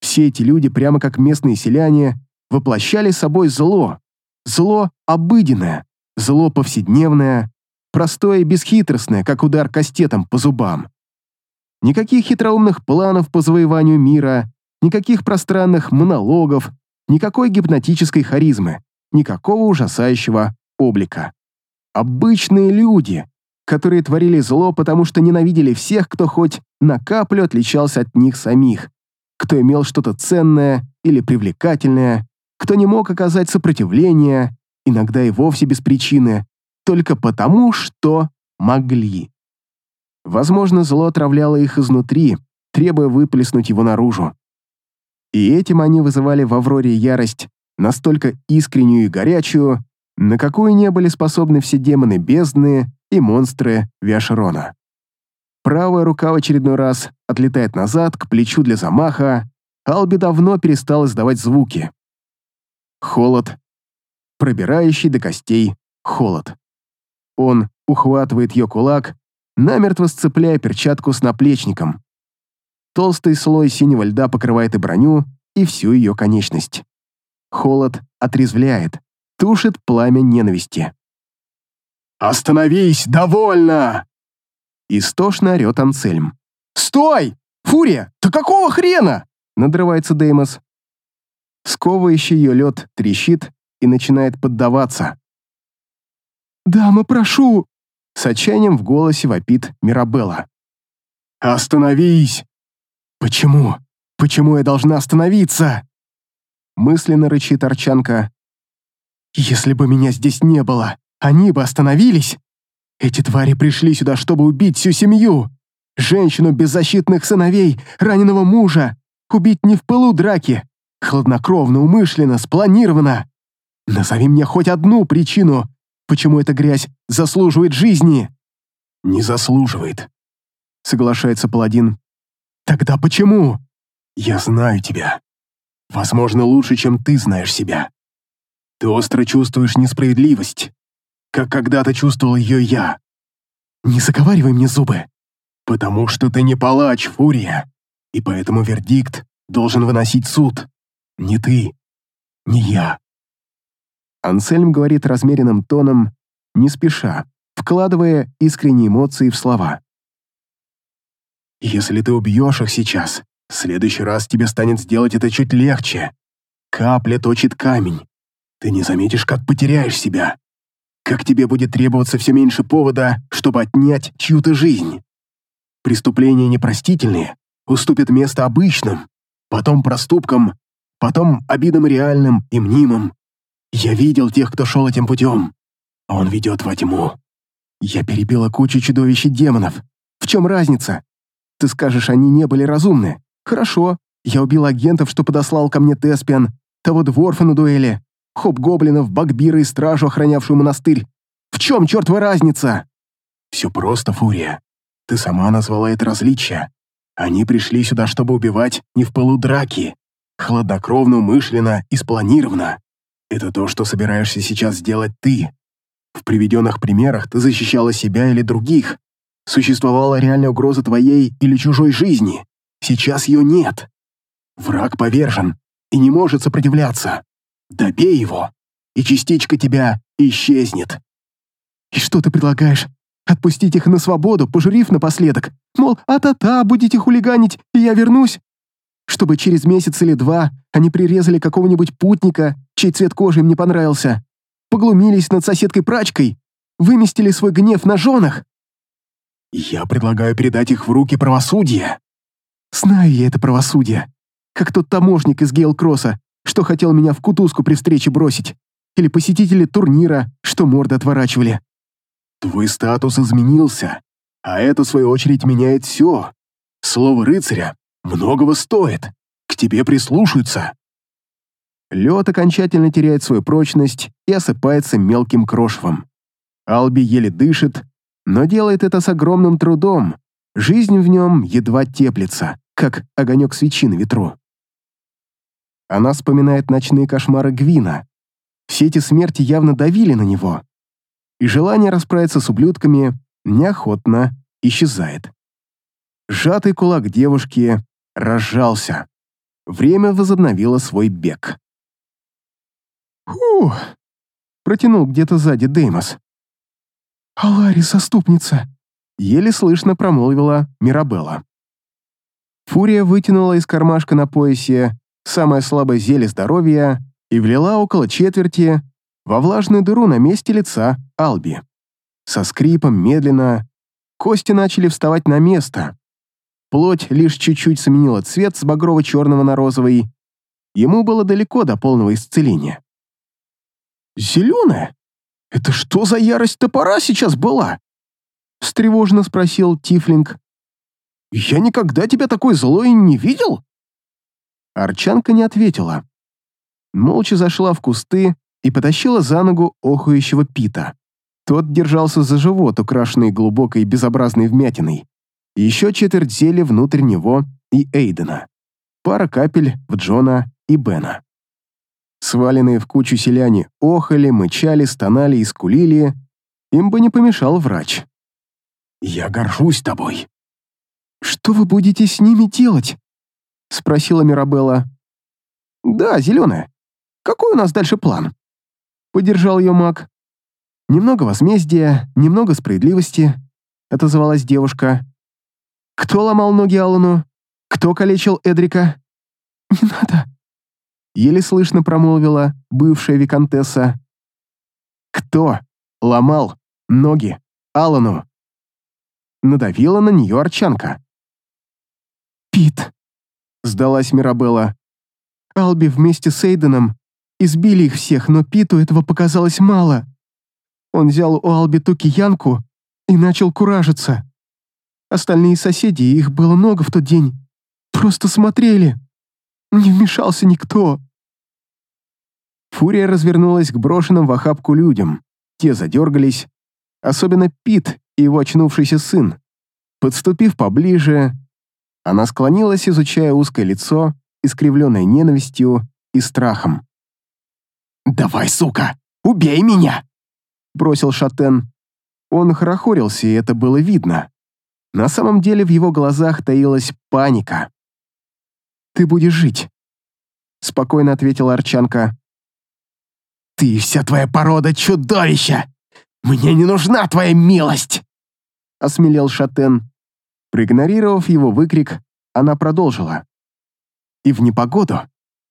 [SPEAKER 1] Все эти люди, прямо как местные селяне, воплощали собой зло. Зло обыденное, зло повседневное, простое и бесхитростное, как удар кастетом по зубам. Никаких хитроумных планов по завоеванию мира, никаких пространных монологов, никакой гипнотической харизмы, никакого ужасающего облика. Обычные люди, которые творили зло, потому что ненавидели всех, кто хоть на каплю отличался от них самих, кто имел что-то ценное или привлекательное, кто не мог оказать сопротивление, иногда и вовсе без причины, только потому, что могли. Возможно, зло отравляло их изнутри, требуя выплеснуть его наружу. И этим они вызывали в Авроре ярость настолько искреннюю и горячую, на какую не были способны все демоны бездны и монстры Виашерона. Правая рука в очередной раз отлетает назад к плечу для замаха, Алби давно перестал издавать звуки. Холод, пробирающий до костей холод. Он ухватывает ее кулак, намертво сцепляя перчатку с наплечником. Толстый слой синего льда покрывает и броню, и всю ее конечность. Холод отрезвляет, тушит пламя ненависти.
[SPEAKER 3] «Остановись! Довольно!»
[SPEAKER 1] Истошно орёт Ансельм.
[SPEAKER 2] «Стой! Фурия! Ты какого хрена?»
[SPEAKER 1] Надрывается Деймос. Сковывающий ее лед трещит и начинает поддаваться.
[SPEAKER 2] «Дама, прошу!»
[SPEAKER 1] С отчаянием в голосе вопит Мирабелла.
[SPEAKER 3] «Остановись!»
[SPEAKER 1] «Почему? Почему я должна остановиться?» Мысленно рычит Арчанка. «Если бы меня здесь не было, они бы остановились. Эти твари пришли сюда, чтобы убить всю семью. Женщину беззащитных сыновей, раненого мужа. Убить не в пылу драки. Хладнокровно, умышленно, спланировано. Назови мне хоть одну причину, почему эта грязь заслуживает жизни.
[SPEAKER 3] Не заслуживает,
[SPEAKER 1] соглашается паладин. Тогда почему?
[SPEAKER 3] Я знаю тебя. Возможно, лучше, чем ты знаешь себя. Ты остро чувствуешь несправедливость, как когда-то чувствовал ее я.
[SPEAKER 1] Не заговаривай мне зубы.
[SPEAKER 3] Потому что ты не палач, Фурия, и поэтому вердикт должен выносить суд. Не ты, не я.
[SPEAKER 1] Ансельм говорит размеренным тоном, не спеша, вкладывая искренние эмоции в слова.
[SPEAKER 3] «Если ты убьешь их сейчас, в следующий раз тебе станет сделать это чуть легче. Капля точит камень. Ты не заметишь, как потеряешь себя как тебе будет требоваться все меньше повода, чтобы отнять чью-то жизнь. Преступления непростительные уступят место обычным, потом проступкам, потом обидам реальным и мнимым. Я видел тех, кто шел этим путем. Он ведет во тьму. Я перебила кучу чудовищ и демонов. В чем разница? Ты скажешь, они не были разумны. Хорошо, я убил агентов, что подослал ко мне Теспиан, того дворфа на дуэли, хоп-гоблинов, багбира и стражу, охранявшую монастырь. В чем чертова разница? Все просто, Фурия. Ты сама назвала это различие. Они пришли сюда, чтобы убивать не в пылу драки. Хладнокровно, умышленно и спланированно. Это то, что собираешься сейчас сделать ты. В приведенных примерах ты защищала себя или других. Существовала реальная угроза твоей или чужой жизни. Сейчас ее нет. Враг повержен и не может сопротивляться. Добей его, и частичка тебя исчезнет.
[SPEAKER 2] И что ты предлагаешь? Отпустить их на свободу, пожурив напоследок? Мол, а-та-та, будете хулиганить, и я вернусь? Чтобы через месяц или два они прирезали какого-нибудь путника, чей цвет кожи им не понравился, поглумились над соседкой-прачкой, выместили свой гнев на женах?
[SPEAKER 3] Я предлагаю передать их в руки правосудия.
[SPEAKER 2] Знаю я это правосудие. Как тот таможник из Гейлкросса, что хотел меня в кутузку при встрече бросить, или посетители турнира, что морды отворачивали.
[SPEAKER 3] Твой статус изменился, а это, в свою очередь, меняет все. Слово рыцаря многого стоит, к тебе прислушаются.
[SPEAKER 1] Лед окончательно теряет свою прочность и осыпается мелким крошевом. Алби еле дышит, но делает это с огромным трудом. Жизнь в нем едва теплится, как огонек свечи на ветру. Она вспоминает ночные кошмары Гвина. Все эти смерти явно давили на него. И желание расправиться с ублюдками неохотно исчезает. Сжатый кулак девушки разжался. Время возобновило свой бег.
[SPEAKER 2] «Фух!» — протянул где-то сзади Деймос. «Алари, заступница!»
[SPEAKER 1] — еле слышно промолвила Мирабелла. Фурия вытянула из кармашка на поясе самое слабое зелье здоровья и влила около четверти во влажную дыру на месте лица Алби. Со скрипом медленно кости начали вставать на место. Плоть лишь чуть-чуть сменила цвет с багрово-черного на розовый. Ему было далеко до полного исцеления.
[SPEAKER 2] «Зеленая? Это что за ярость топора сейчас была?» Встревоженно спросил Тифлинг. «Я никогда тебя такой злой не видел?»
[SPEAKER 1] Арчанка не ответила. Молча зашла в кусты и потащила за ногу охующего Пита. Тот держался за живот, украшенный глубокой безобразной вмятиной. Еще четверть зелья внутрь него и Эйдена. Пара капель в Джона и Бена. Сваленные в кучу селяне охали, мычали, стонали и скулили. Им бы не помешал врач.
[SPEAKER 3] «Я горжусь тобой».
[SPEAKER 2] «Что вы будете с ними делать?» — спросила Мирабелла. «Да, зеленая. Какой у нас дальше план?» Поддержал ее маг.
[SPEAKER 1] «Немного возмездия, немного справедливости», — отозвалась девушка. «Кто ломал ноги Аллану? Кто калечил Эдрика?»
[SPEAKER 2] «Не надо», —
[SPEAKER 1] еле слышно промолвила бывшая виконтесса. «Кто ломал ноги Аллану?» Надавила на нее Арчанка.
[SPEAKER 2] «Пит», — сдалась Мирабелла. «Алби вместе с Эйденом Избили их всех, но Питу этого показалось мало. Он взял у Алби ту киянку и начал куражиться. Остальные соседи, их было много в тот день, просто смотрели. Не вмешался никто.
[SPEAKER 1] Фурия развернулась к брошенным в охапку людям. Те задергались, особенно Пит и его очнувшийся сын. Подступив поближе, она склонилась, изучая узкое лицо, искривленное ненавистью и страхом.
[SPEAKER 3] «Давай, сука, убей меня!»
[SPEAKER 1] Бросил Шатен. Он хорохорился, и это было видно. На самом деле в его глазах таилась паника. «Ты будешь жить», — спокойно ответила Арчанка.
[SPEAKER 3] «Ты вся твоя порода чудовища! Мне не нужна твоя милость!»
[SPEAKER 1] — осмелел Шатен. Проигнорировав его выкрик, она продолжила. «И в непогоду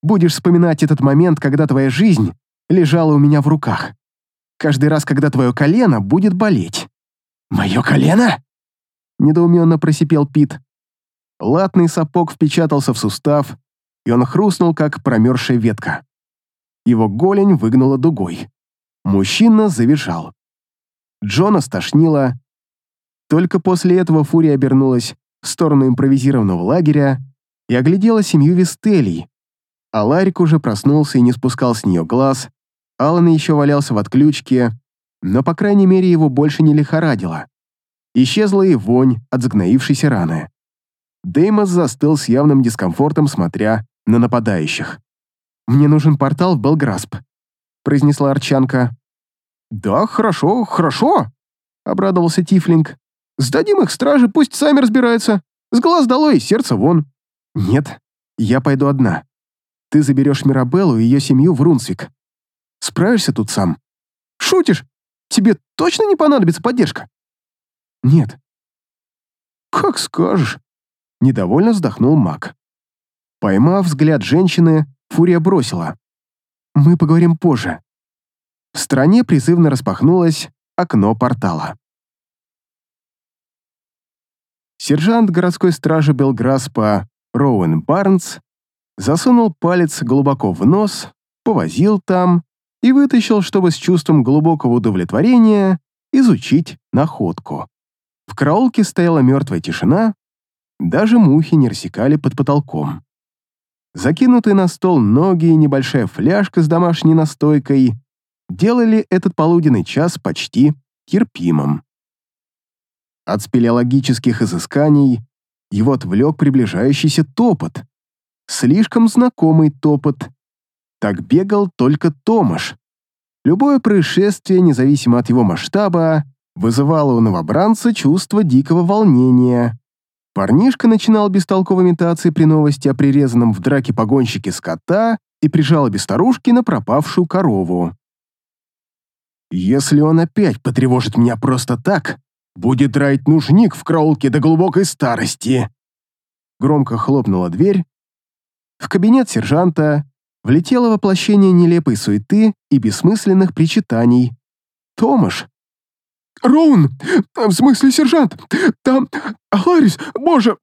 [SPEAKER 1] будешь вспоминать этот момент, когда твоя жизнь лежала у меня в руках. Каждый раз, когда твое колено будет болеть.
[SPEAKER 3] «Мое колено?»
[SPEAKER 1] Недоуменно просипел Пит. Латный сапог впечатался в сустав, и он хрустнул, как промерзшая ветка. Его голень выгнула дугой. Мужчина завизжал. Джона стошнило. Только после этого Фурия обернулась в сторону импровизированного лагеря и оглядела семью Вистелий, а Ларик уже проснулся и не спускал с нее глаз. Алан еще валялся в отключке, но, по крайней мере, его больше не лихорадило. Исчезла и вонь от загноившейся раны. Деймос застыл с явным дискомфортом, смотря на нападающих. «Мне нужен портал в Белграсп», — произнесла Арчанка.
[SPEAKER 2] «Да, хорошо, хорошо», — обрадовался Тифлинг. «Сдадим их страже, пусть сами разбираются. С глаз долой, сердце вон».
[SPEAKER 1] «Нет, я пойду одна», ты заберешь Мирабеллу и ее семью в Рунсвик. Справишься тут сам?
[SPEAKER 2] Шутишь? Тебе точно не понадобится поддержка?
[SPEAKER 1] Нет.
[SPEAKER 2] Как скажешь.
[SPEAKER 1] Недовольно вздохнул маг. Поймав взгляд женщины, Фурия бросила. Мы поговорим позже. В стороне призывно распахнулось окно портала. Сержант городской стражи Белграспа Роуэн Барнс засунул палец глубоко в нос, повозил там и вытащил, чтобы с чувством глубокого удовлетворения изучить находку. В караулке стояла мертвая тишина, даже мухи не рассекали под потолком. закинутые на стол ноги и небольшая фляжка с домашней настойкой делали этот полуденный час почти терпимым. От спелеологических изысканий его отвлек приближающийся топот. Слишком знакомый топот. Так бегал только Томаш. Любое происшествие, независимо от его масштаба, вызывало у новобранца чувство дикого волнения. Парнишка начинал бестолково метаться при новости о прирезанном в драке погонщике скота и при жалобе старушки на пропавшую корову. «Если он опять потревожит меня просто так, будет драить нужник в краулке до глубокой старости!» Громко хлопнула дверь. В кабинет сержанта влетело воплощение нелепой суеты и бессмысленных причитаний. Томаш,
[SPEAKER 2] «Роун! В смысле, сержант! Там... Аларис! Боже!»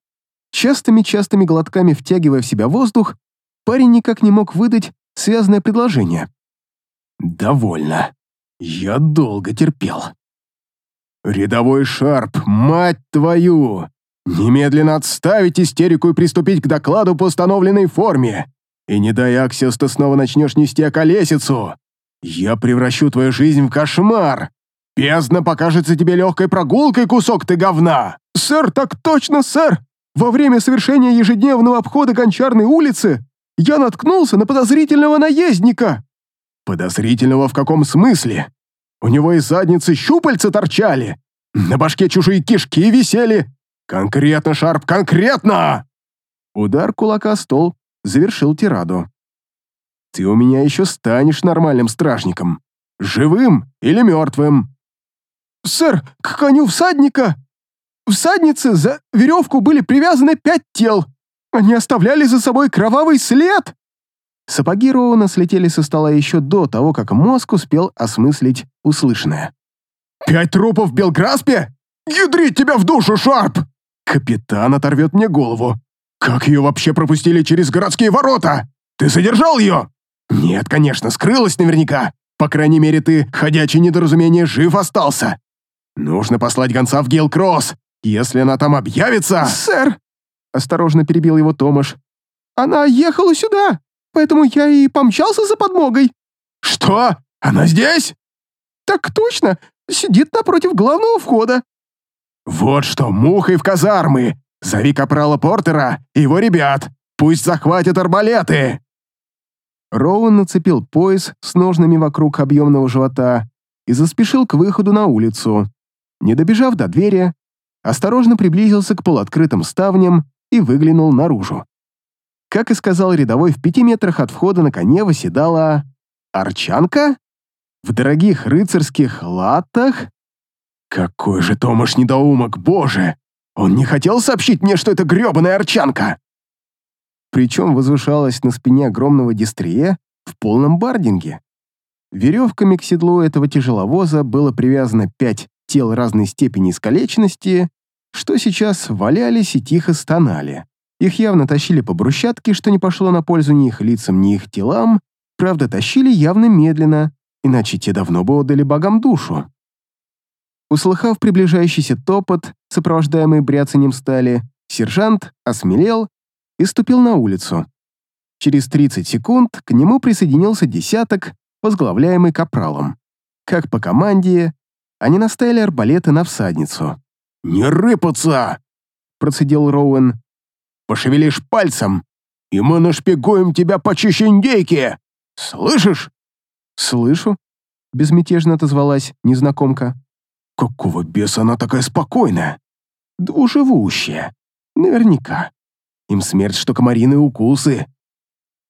[SPEAKER 1] Частыми-частыми глотками втягивая в себя воздух, парень никак не мог выдать связанное предложение. «Довольно. Я долго терпел». «Рядовой Шарп, мать твою! Немедленно отставить истерику и приступить к докладу по установленной форме. И не дай, Аксиос, ты снова начнешь нести околесицу. Я превращу твою жизнь в кошмар. Бездна покажется тебе легкой прогулкой, кусок ты говна!»
[SPEAKER 2] «Сэр, так точно, сэр! Во время совершения ежедневного обхода Гончарной улицы я наткнулся на подозрительного наездника!»
[SPEAKER 1] «Подозрительного в каком смысле? У него из задницы щупальца торчали, на башке чужие кишки висели. Конкретно, Шарп, конкретно!» Удар кулака стол завершил тираду. «Ты у меня еще станешь нормальным стражником. Живым или мертвым?»
[SPEAKER 2] «Сэр, к коню всадника! Всаднице за веревку были привязаны пять тел. Они оставляли за собой кровавый след!»
[SPEAKER 1] Сапоги Роуна слетели со стола еще до того, как мозг успел осмыслить услышанное.
[SPEAKER 3] «Пять трупов в Белграспе? Ядрить тебя в душу, Шарп!»
[SPEAKER 1] «Капитан оторвет мне голову.
[SPEAKER 3] Как ее вообще пропустили через городские ворота? Ты задержал ее?»
[SPEAKER 1] «Нет, конечно, скрылась наверняка. По крайней мере, ты, ходячее недоразумение, жив остался. Нужно послать гонца в Гейл-Кросс. Если она там объявится...»
[SPEAKER 2] «Сэр!» — осторожно перебил его Томаш. «Она ехала сюда, поэтому я и помчался за подмогой».
[SPEAKER 3] «Что? Она здесь?»
[SPEAKER 2] «Так точно! Сидит напротив главного входа».
[SPEAKER 3] «Вот что, мухой в казармы! Зови капрала Портера и его ребят! Пусть захватят арбалеты!»
[SPEAKER 1] Роуэн нацепил пояс с ножными вокруг объемного живота и заспешил к выходу на улицу. Не добежав до двери, осторожно приблизился к полуоткрытым ставням и выглянул наружу. Как и сказал рядовой, в пяти метрах от входа на коне восседала... Арчанка? В дорогих рыцарских латах? Какой же Томаш недоумок, боже! Он не хотел сообщить мне, что это грёбаная арчанка! Причем возвышалась на спине огромного дистрие в полном бардинге. Веревками к седлу этого тяжеловоза было привязано пять тел разной степени искалеченности, что сейчас валялись и тихо стонали. Их явно тащили по брусчатке, что не пошло на пользу ни их лицам, ни их телам, правда, тащили явно медленно, иначе те давно бы отдали богам душу. Услыхав приближающийся топот, сопровождаемый бряцанием стали, сержант осмелел и ступил на улицу. Через 30 секунд к нему присоединился десяток, возглавляемый капралом. Как по команде, они наставили арбалеты на всадницу.
[SPEAKER 3] «Не рыпаться!» — процедил Роуэн. «Пошевелишь пальцем, и мы нашпигуем тебя почище индейки! Слышишь?»
[SPEAKER 1] «Слышу», — безмятежно отозвалась незнакомка.
[SPEAKER 3] «Какого беса она такая спокойная?»
[SPEAKER 1] «Двуживущая. Наверняка. Им смерть, что комариные укусы».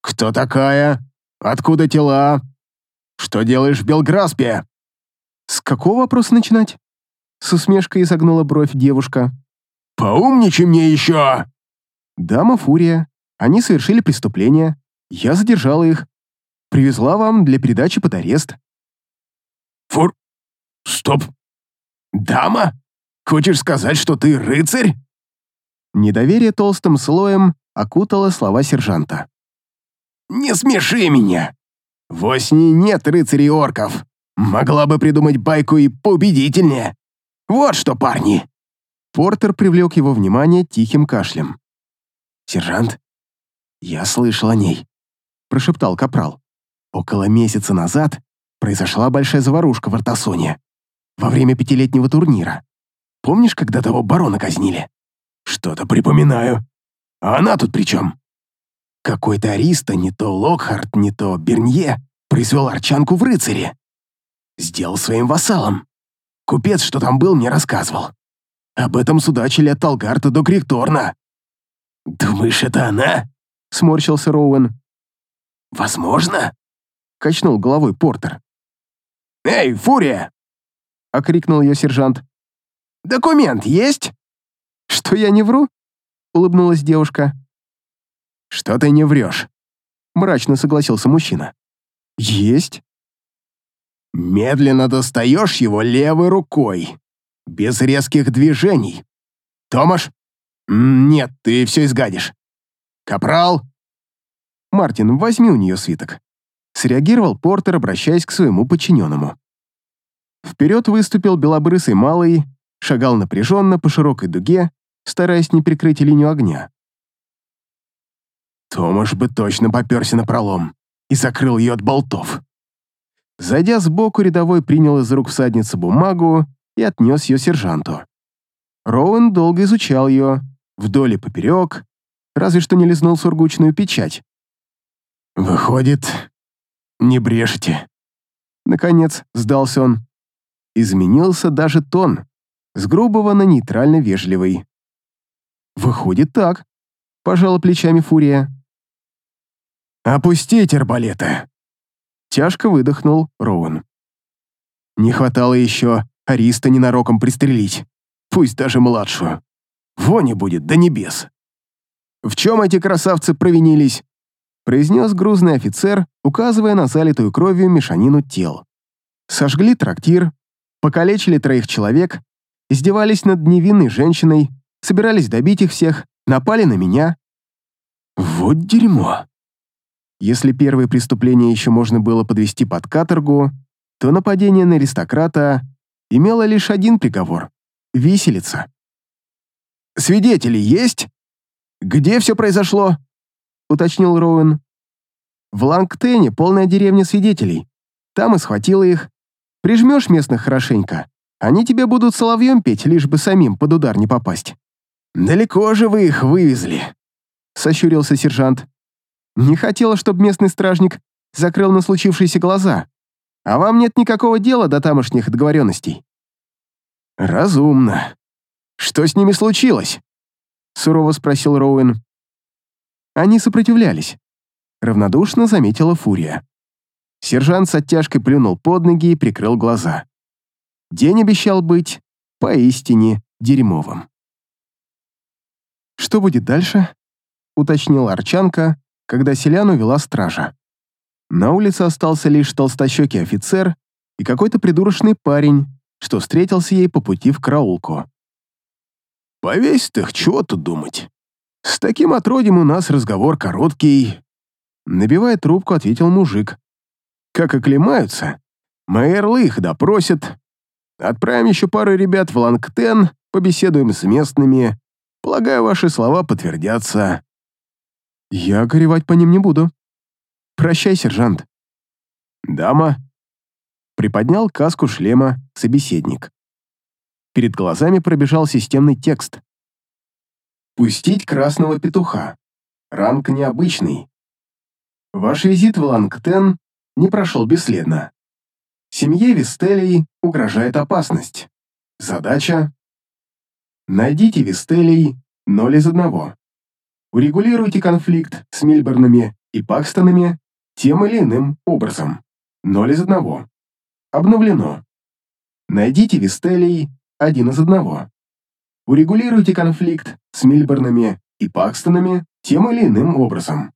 [SPEAKER 3] «Кто такая? Откуда тела? Что делаешь в Белграспе?»
[SPEAKER 1] «С какого вопроса начинать?» С усмешкой изогнула бровь девушка.
[SPEAKER 3] «Поумничай мне еще!»
[SPEAKER 1] «Дама Фурия. Они совершили преступление. Я задержала их. Привезла вам для передачи под арест».
[SPEAKER 3] «Фур... Стоп! Дама? Хочешь сказать, что ты рыцарь?»
[SPEAKER 1] Недоверие толстым слоем окутало слова сержанта.
[SPEAKER 3] «Не смеши меня! В осени нет рыцарей-орков. Могла бы придумать байку и поубедительнее. Вот что, парни!»
[SPEAKER 1] Портер привлек его внимание тихим кашлем. «Сержант, «Я слышал о ней», — прошептал Капрал. «Около месяца назад произошла большая заварушка в Артасоне. Во время пятилетнего турнира. Помнишь, когда того барона казнили?»
[SPEAKER 3] «Что-то припоминаю. А она тут при чем?»
[SPEAKER 1] Какой-то ариста, не то Локхарт, не то Бернье, произвел арчанку в рыцаре. Сделал своим вассалом. Купец, что там был, мне рассказывал. Об этом судачили от Талгарта до Крикторна. «Думаешь, это она?» — сморщился Роуэн. «Возможно?» — качнул головой Портер.
[SPEAKER 3] «Эй, Фурия!»
[SPEAKER 1] — окрикнул ее сержант.
[SPEAKER 3] «Документ есть?»
[SPEAKER 1] «Что я не вру?» — улыбнулась девушка. «Что ты не врешь?» — мрачно согласился мужчина. «Есть». «Медленно достаешь его левой рукой, без резких движений. Томаш? Нет, ты все изгадишь. Капрал?» «Мартин, возьми у нее свиток», — среагировал Портер, обращаясь к своему подчиненному. Вперед выступил белобрысый малый, шагал напряженно по широкой дуге, стараясь не прикрыть линию огня. Томаш бы точно поперся на пролом и закрыл ее от болтов. Зайдя сбоку, рядовой принял из рук всадницы бумагу и отнес ее сержанту. Роуэн долго изучал ее, вдоль и поперек, разве что не лизнул сургучную печать. «Выходит, не брешете». Наконец, сдался он. Изменился даже тон, с грубого на нейтрально вежливый. «Выходит так», — пожала плечами Фурия. «Опустите арбалеты!» Тяжко выдохнул Роуэн. Не хватало еще Ариста ненароком пристрелить, пусть даже младшую. Вони будет до небес. «В чем эти красавцы провинились?» произнес грузный офицер, указывая на залитую кровью мешанину тел. Сожгли трактир, покалечили троих человек, издевались над невинной женщиной, собирались добить их всех, напали на меня. Вот дерьмо. Если первые преступления еще можно было подвести под каторгу, то нападение на аристократа имело лишь один приговор — виселица. «Свидетели есть? Где все произошло?» — уточнил Роуэн. «В Лангтене полная деревня свидетелей. Там и схватила их. Прижмешь местных хорошенько, они тебе будут соловьем петь, лишь бы самим под удар не попасть». «Далеко же вы их вывезли», — сощурился сержант. Не хотела, чтобы местный стражник закрыл на случившиеся глаза. А вам нет никакого дела до тамошних договоренностей. Разумно. Что с ними случилось? Сурово спросил Роуэн. Они сопротивлялись. Равнодушно заметила Фурия. Сержант с оттяжкой плюнул под ноги и прикрыл глаза. День обещал быть поистине дерьмовым. «Что будет дальше?» — уточнила Арчанка, когда селяну вела стража. На улице остался лишь толстощекий офицер и какой-то придурочный парень, что встретился ей по пути в караулку. «Повесь их, чего тут думать? С таким отродем у нас разговор короткий». Набивая трубку, ответил мужик. «Как оклемаются, мои орлы их допросят. Отправим еще пару ребят в Лангтен, побеседуем с местными. Полагаю, ваши слова подтвердятся. Я горевать по ним не буду. Прощай, сержант. Дама. Приподнял каску шлема собеседник. Перед глазами пробежал системный текст. Пустить красного петуха. Ранг необычный. Ваш визит в Лангтен не прошел бесследно. Семье Вистелей угрожает опасность. Задача — найдите Вистелей ноль из одного. Урегулируйте конфликт с Мильборнами и Пакстонами тем или иным образом. Ноль из одного. Обновлено. Найдите Вистелий один из одного. Урегулируйте конфликт с Мильборнами и Пакстонами тем или иным образом.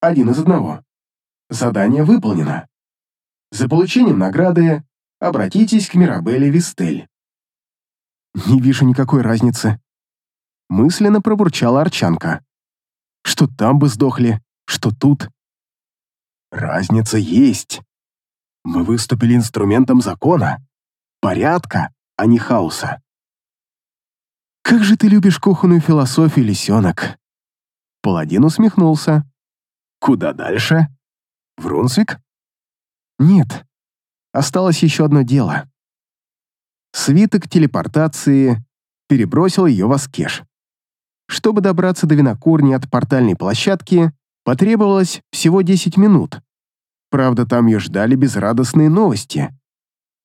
[SPEAKER 1] Один из одного. Задание выполнено. За получением награды обратитесь к Мирабелле Вистель. Не вижу никакой разницы. Мысленно пробурчала Арчанка что там бы сдохли, что тут. Разница есть. Мы выступили инструментом закона, порядка, а не хаоса. Как же ты любишь кухонную философию, лисенок? Паладин усмехнулся, Куда дальше? В Рунсвик? Нет. Осталось еще одно дело. Свиток телепортации перебросил ее в Аскеш. Чтобы добраться до винокурни от портальной площадки, потребовалось всего 10 минут. Правда, там ее ждали безрадостные новости.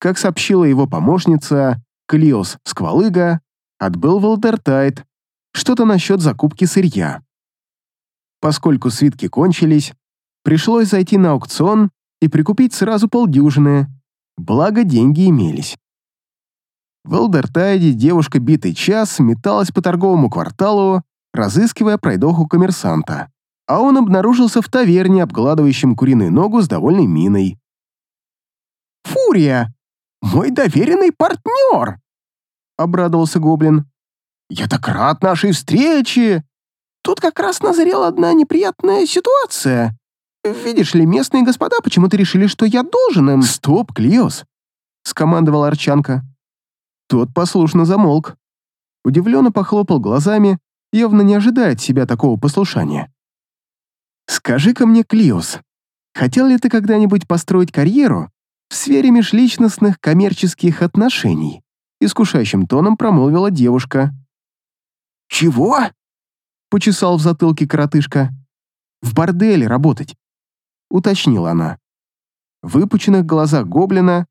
[SPEAKER 1] Как сообщила его помощница, Клиос Сквалыга отбыл Валдертайт, что-то насчет закупки сырья. Поскольку свитки кончились, пришлось зайти на аукцион и прикупить сразу полдюжины, благо деньги имелись. В Элдертайде девушка битый час металась по торговому кварталу, разыскивая пройдоху коммерсанта, а он обнаружился в таверне, обгладывающем куриную ногу с довольной миной.
[SPEAKER 2] «Фурия! Мой доверенный партнер!» — обрадовался Гоблин. «Я так рад нашей встрече! Тут как раз назрела одна неприятная ситуация. Видишь ли, местные господа почему-то решили, что я должен им...»
[SPEAKER 1] «Стоп, Клиос!» — скомандовал Арчанка. Тот послушно замолк. Удивленно похлопал глазами, явно не ожидая от себя такого послушания. «Скажи-ка мне, Клиос, хотел ли ты когда-нибудь построить карьеру в сфере межличностных коммерческих отношений?» Искушающим тоном промолвила девушка.
[SPEAKER 2] «Чего?»
[SPEAKER 1] — почесал в затылке коротышка. «В борделе работать», — уточнила она. В выпученных глазах гоблина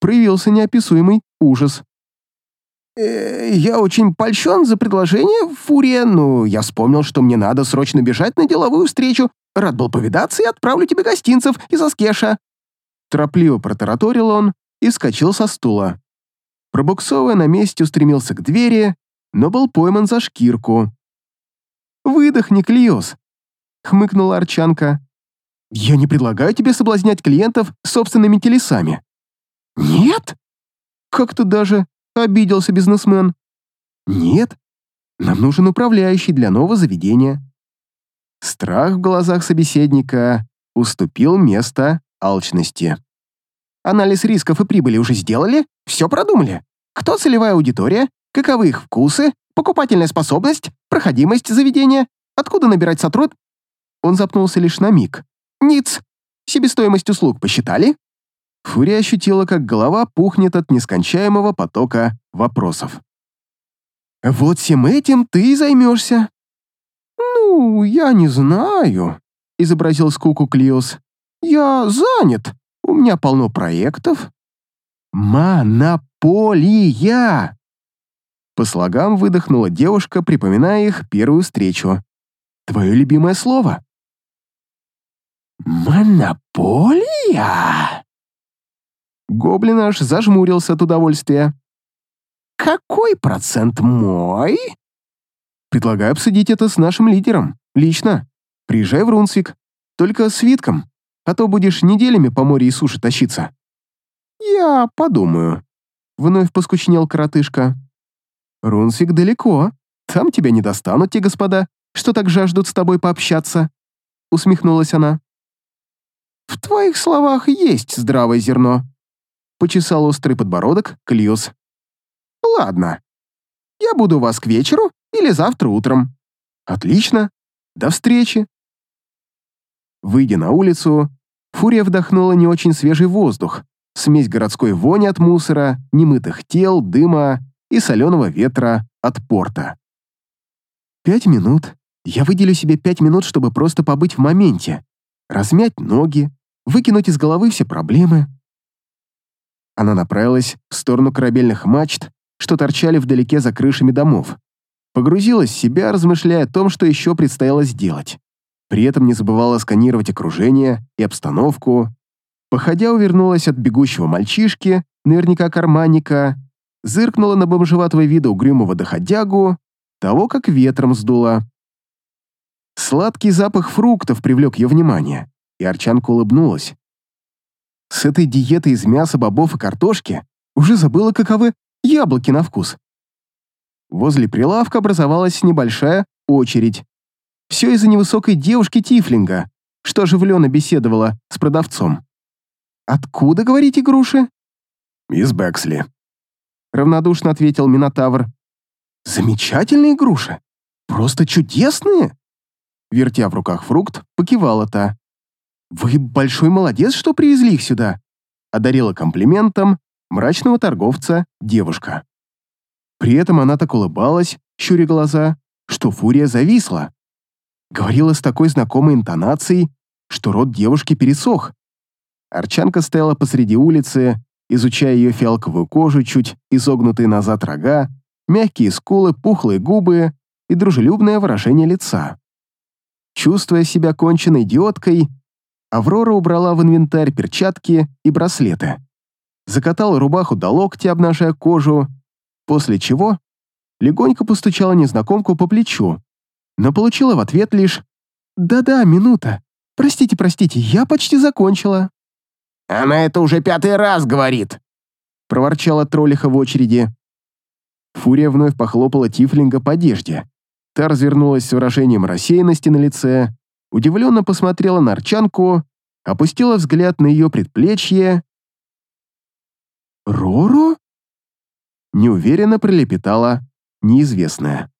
[SPEAKER 1] проявился неописуемый ужас.
[SPEAKER 2] Э, «Я очень польщен за предложение, Фурия, но я вспомнил, что мне надо срочно бежать на деловую встречу. Рад был повидаться и отправлю тебе гостинцев из Аскеша».
[SPEAKER 1] Торопливо протараторил он и вскочил со стула. Пробуксовывая на месте, устремился к двери, но был пойман за шкирку. «Выдохни, Клиос!» — хмыкнула Арчанка. «Я не предлагаю тебе соблазнять клиентов собственными телесами».
[SPEAKER 2] «Нет?»
[SPEAKER 1] Как-то даже обиделся бизнесмен. «Нет, нам нужен управляющий для нового заведения». Страх в глазах собеседника уступил место алчности.
[SPEAKER 2] Анализ рисков и прибыли уже сделали? Все продумали? Кто целевая аудитория? Каковы их вкусы? Покупательная способность? Проходимость заведения? Откуда набирать сотруд?
[SPEAKER 1] Он запнулся лишь на миг.
[SPEAKER 2] Ниц. Себестоимость услуг посчитали?
[SPEAKER 1] Фурия ощутила, как голова пухнет от нескончаемого потока вопросов. «Вот всем этим ты и займешься».
[SPEAKER 2] «Ну, я не знаю», — изобразил скуку Клиос. «Я занят. У меня полно проектов».
[SPEAKER 1] «Монополия!» По слогам выдохнула девушка, припоминая их первую встречу. «Твое любимое слово?»
[SPEAKER 2] «Монополия?»
[SPEAKER 1] Гоблин аж зажмурился от удовольствия.
[SPEAKER 2] «Какой процент мой?»
[SPEAKER 1] «Предлагаю обсудить это с нашим лидером. Лично. Приезжай в Рунсвик. Только с Витком, а то будешь неделями по морю и суше тащиться».
[SPEAKER 2] «Я подумаю», —
[SPEAKER 1] вновь поскучнел коротышка. «Рунсвик далеко. Там тебя не достанут те господа, что так жаждут с тобой пообщаться», — усмехнулась она.
[SPEAKER 2] «В твоих словах есть здравое зерно», — почесал острый подбородок Клиос. «Ладно. Я буду вас к вечеру или завтра утром».
[SPEAKER 1] «Отлично. До встречи». Выйдя на улицу, Фурия вдохнула не очень свежий воздух, смесь городской вони от мусора, немытых тел, дыма и соленого ветра от порта. Пять минут. Я выделю себе пять минут, чтобы просто побыть в моменте, размять ноги, выкинуть из головы все проблемы. Она направилась в сторону корабельных мачт, что торчали вдалеке за крышами домов. Погрузилась в себя, размышляя о том, что еще предстояло сделать. При этом не забывала сканировать окружение и обстановку. Походя увернулась от бегущего мальчишки, наверняка карманника, зыркнула на бомжеватого вида угрюмого доходягу, того, как ветром сдуло. Сладкий запах фруктов привлек ее внимание, и Арчанка улыбнулась. С этой диетой из мяса, бобов и картошки уже забыла, каковы яблоки на вкус. Возле прилавка образовалась небольшая очередь. Все из-за невысокой девушки Тифлинга, что оживленно беседовала с продавцом. «Откуда, говорите, груши?»
[SPEAKER 3] «Из Бэксли», —
[SPEAKER 1] равнодушно ответил Минотавр. «Замечательные груши! Просто чудесные!» вертя в руках фрукт, покивала та. «Вы большой молодец, что привезли их сюда», одарила комплиментом мрачного торговца девушка. При этом она так улыбалась, щуря глаза, что фурия зависла. Говорила с такой знакомой интонацией, что рот девушки пересох. Арчанка стояла посреди улицы, изучая ее фиалковую кожу, чуть изогнутые назад рога, мягкие скулы, пухлые губы и дружелюбное выражение лица. Чувствуя себя конченной идиоткой, Аврора убрала в инвентарь перчатки и браслеты. Закатала рубаху до локтя, обнажая кожу, после чего легонько постучала незнакомку по плечу, но получила в ответ лишь «Да-да, минута. Простите, простите, я почти закончила».
[SPEAKER 2] «Она это уже пятый раз говорит», —
[SPEAKER 1] проворчала троллиха в очереди. Фурия вновь похлопала Тифлинга по одежде. Та развернулась с выражением рассеянности на лице, удивленно посмотрела на Арчанку, опустила взгляд на ее предплечье. «Роро?» Неуверенно пролепетала неизвестная.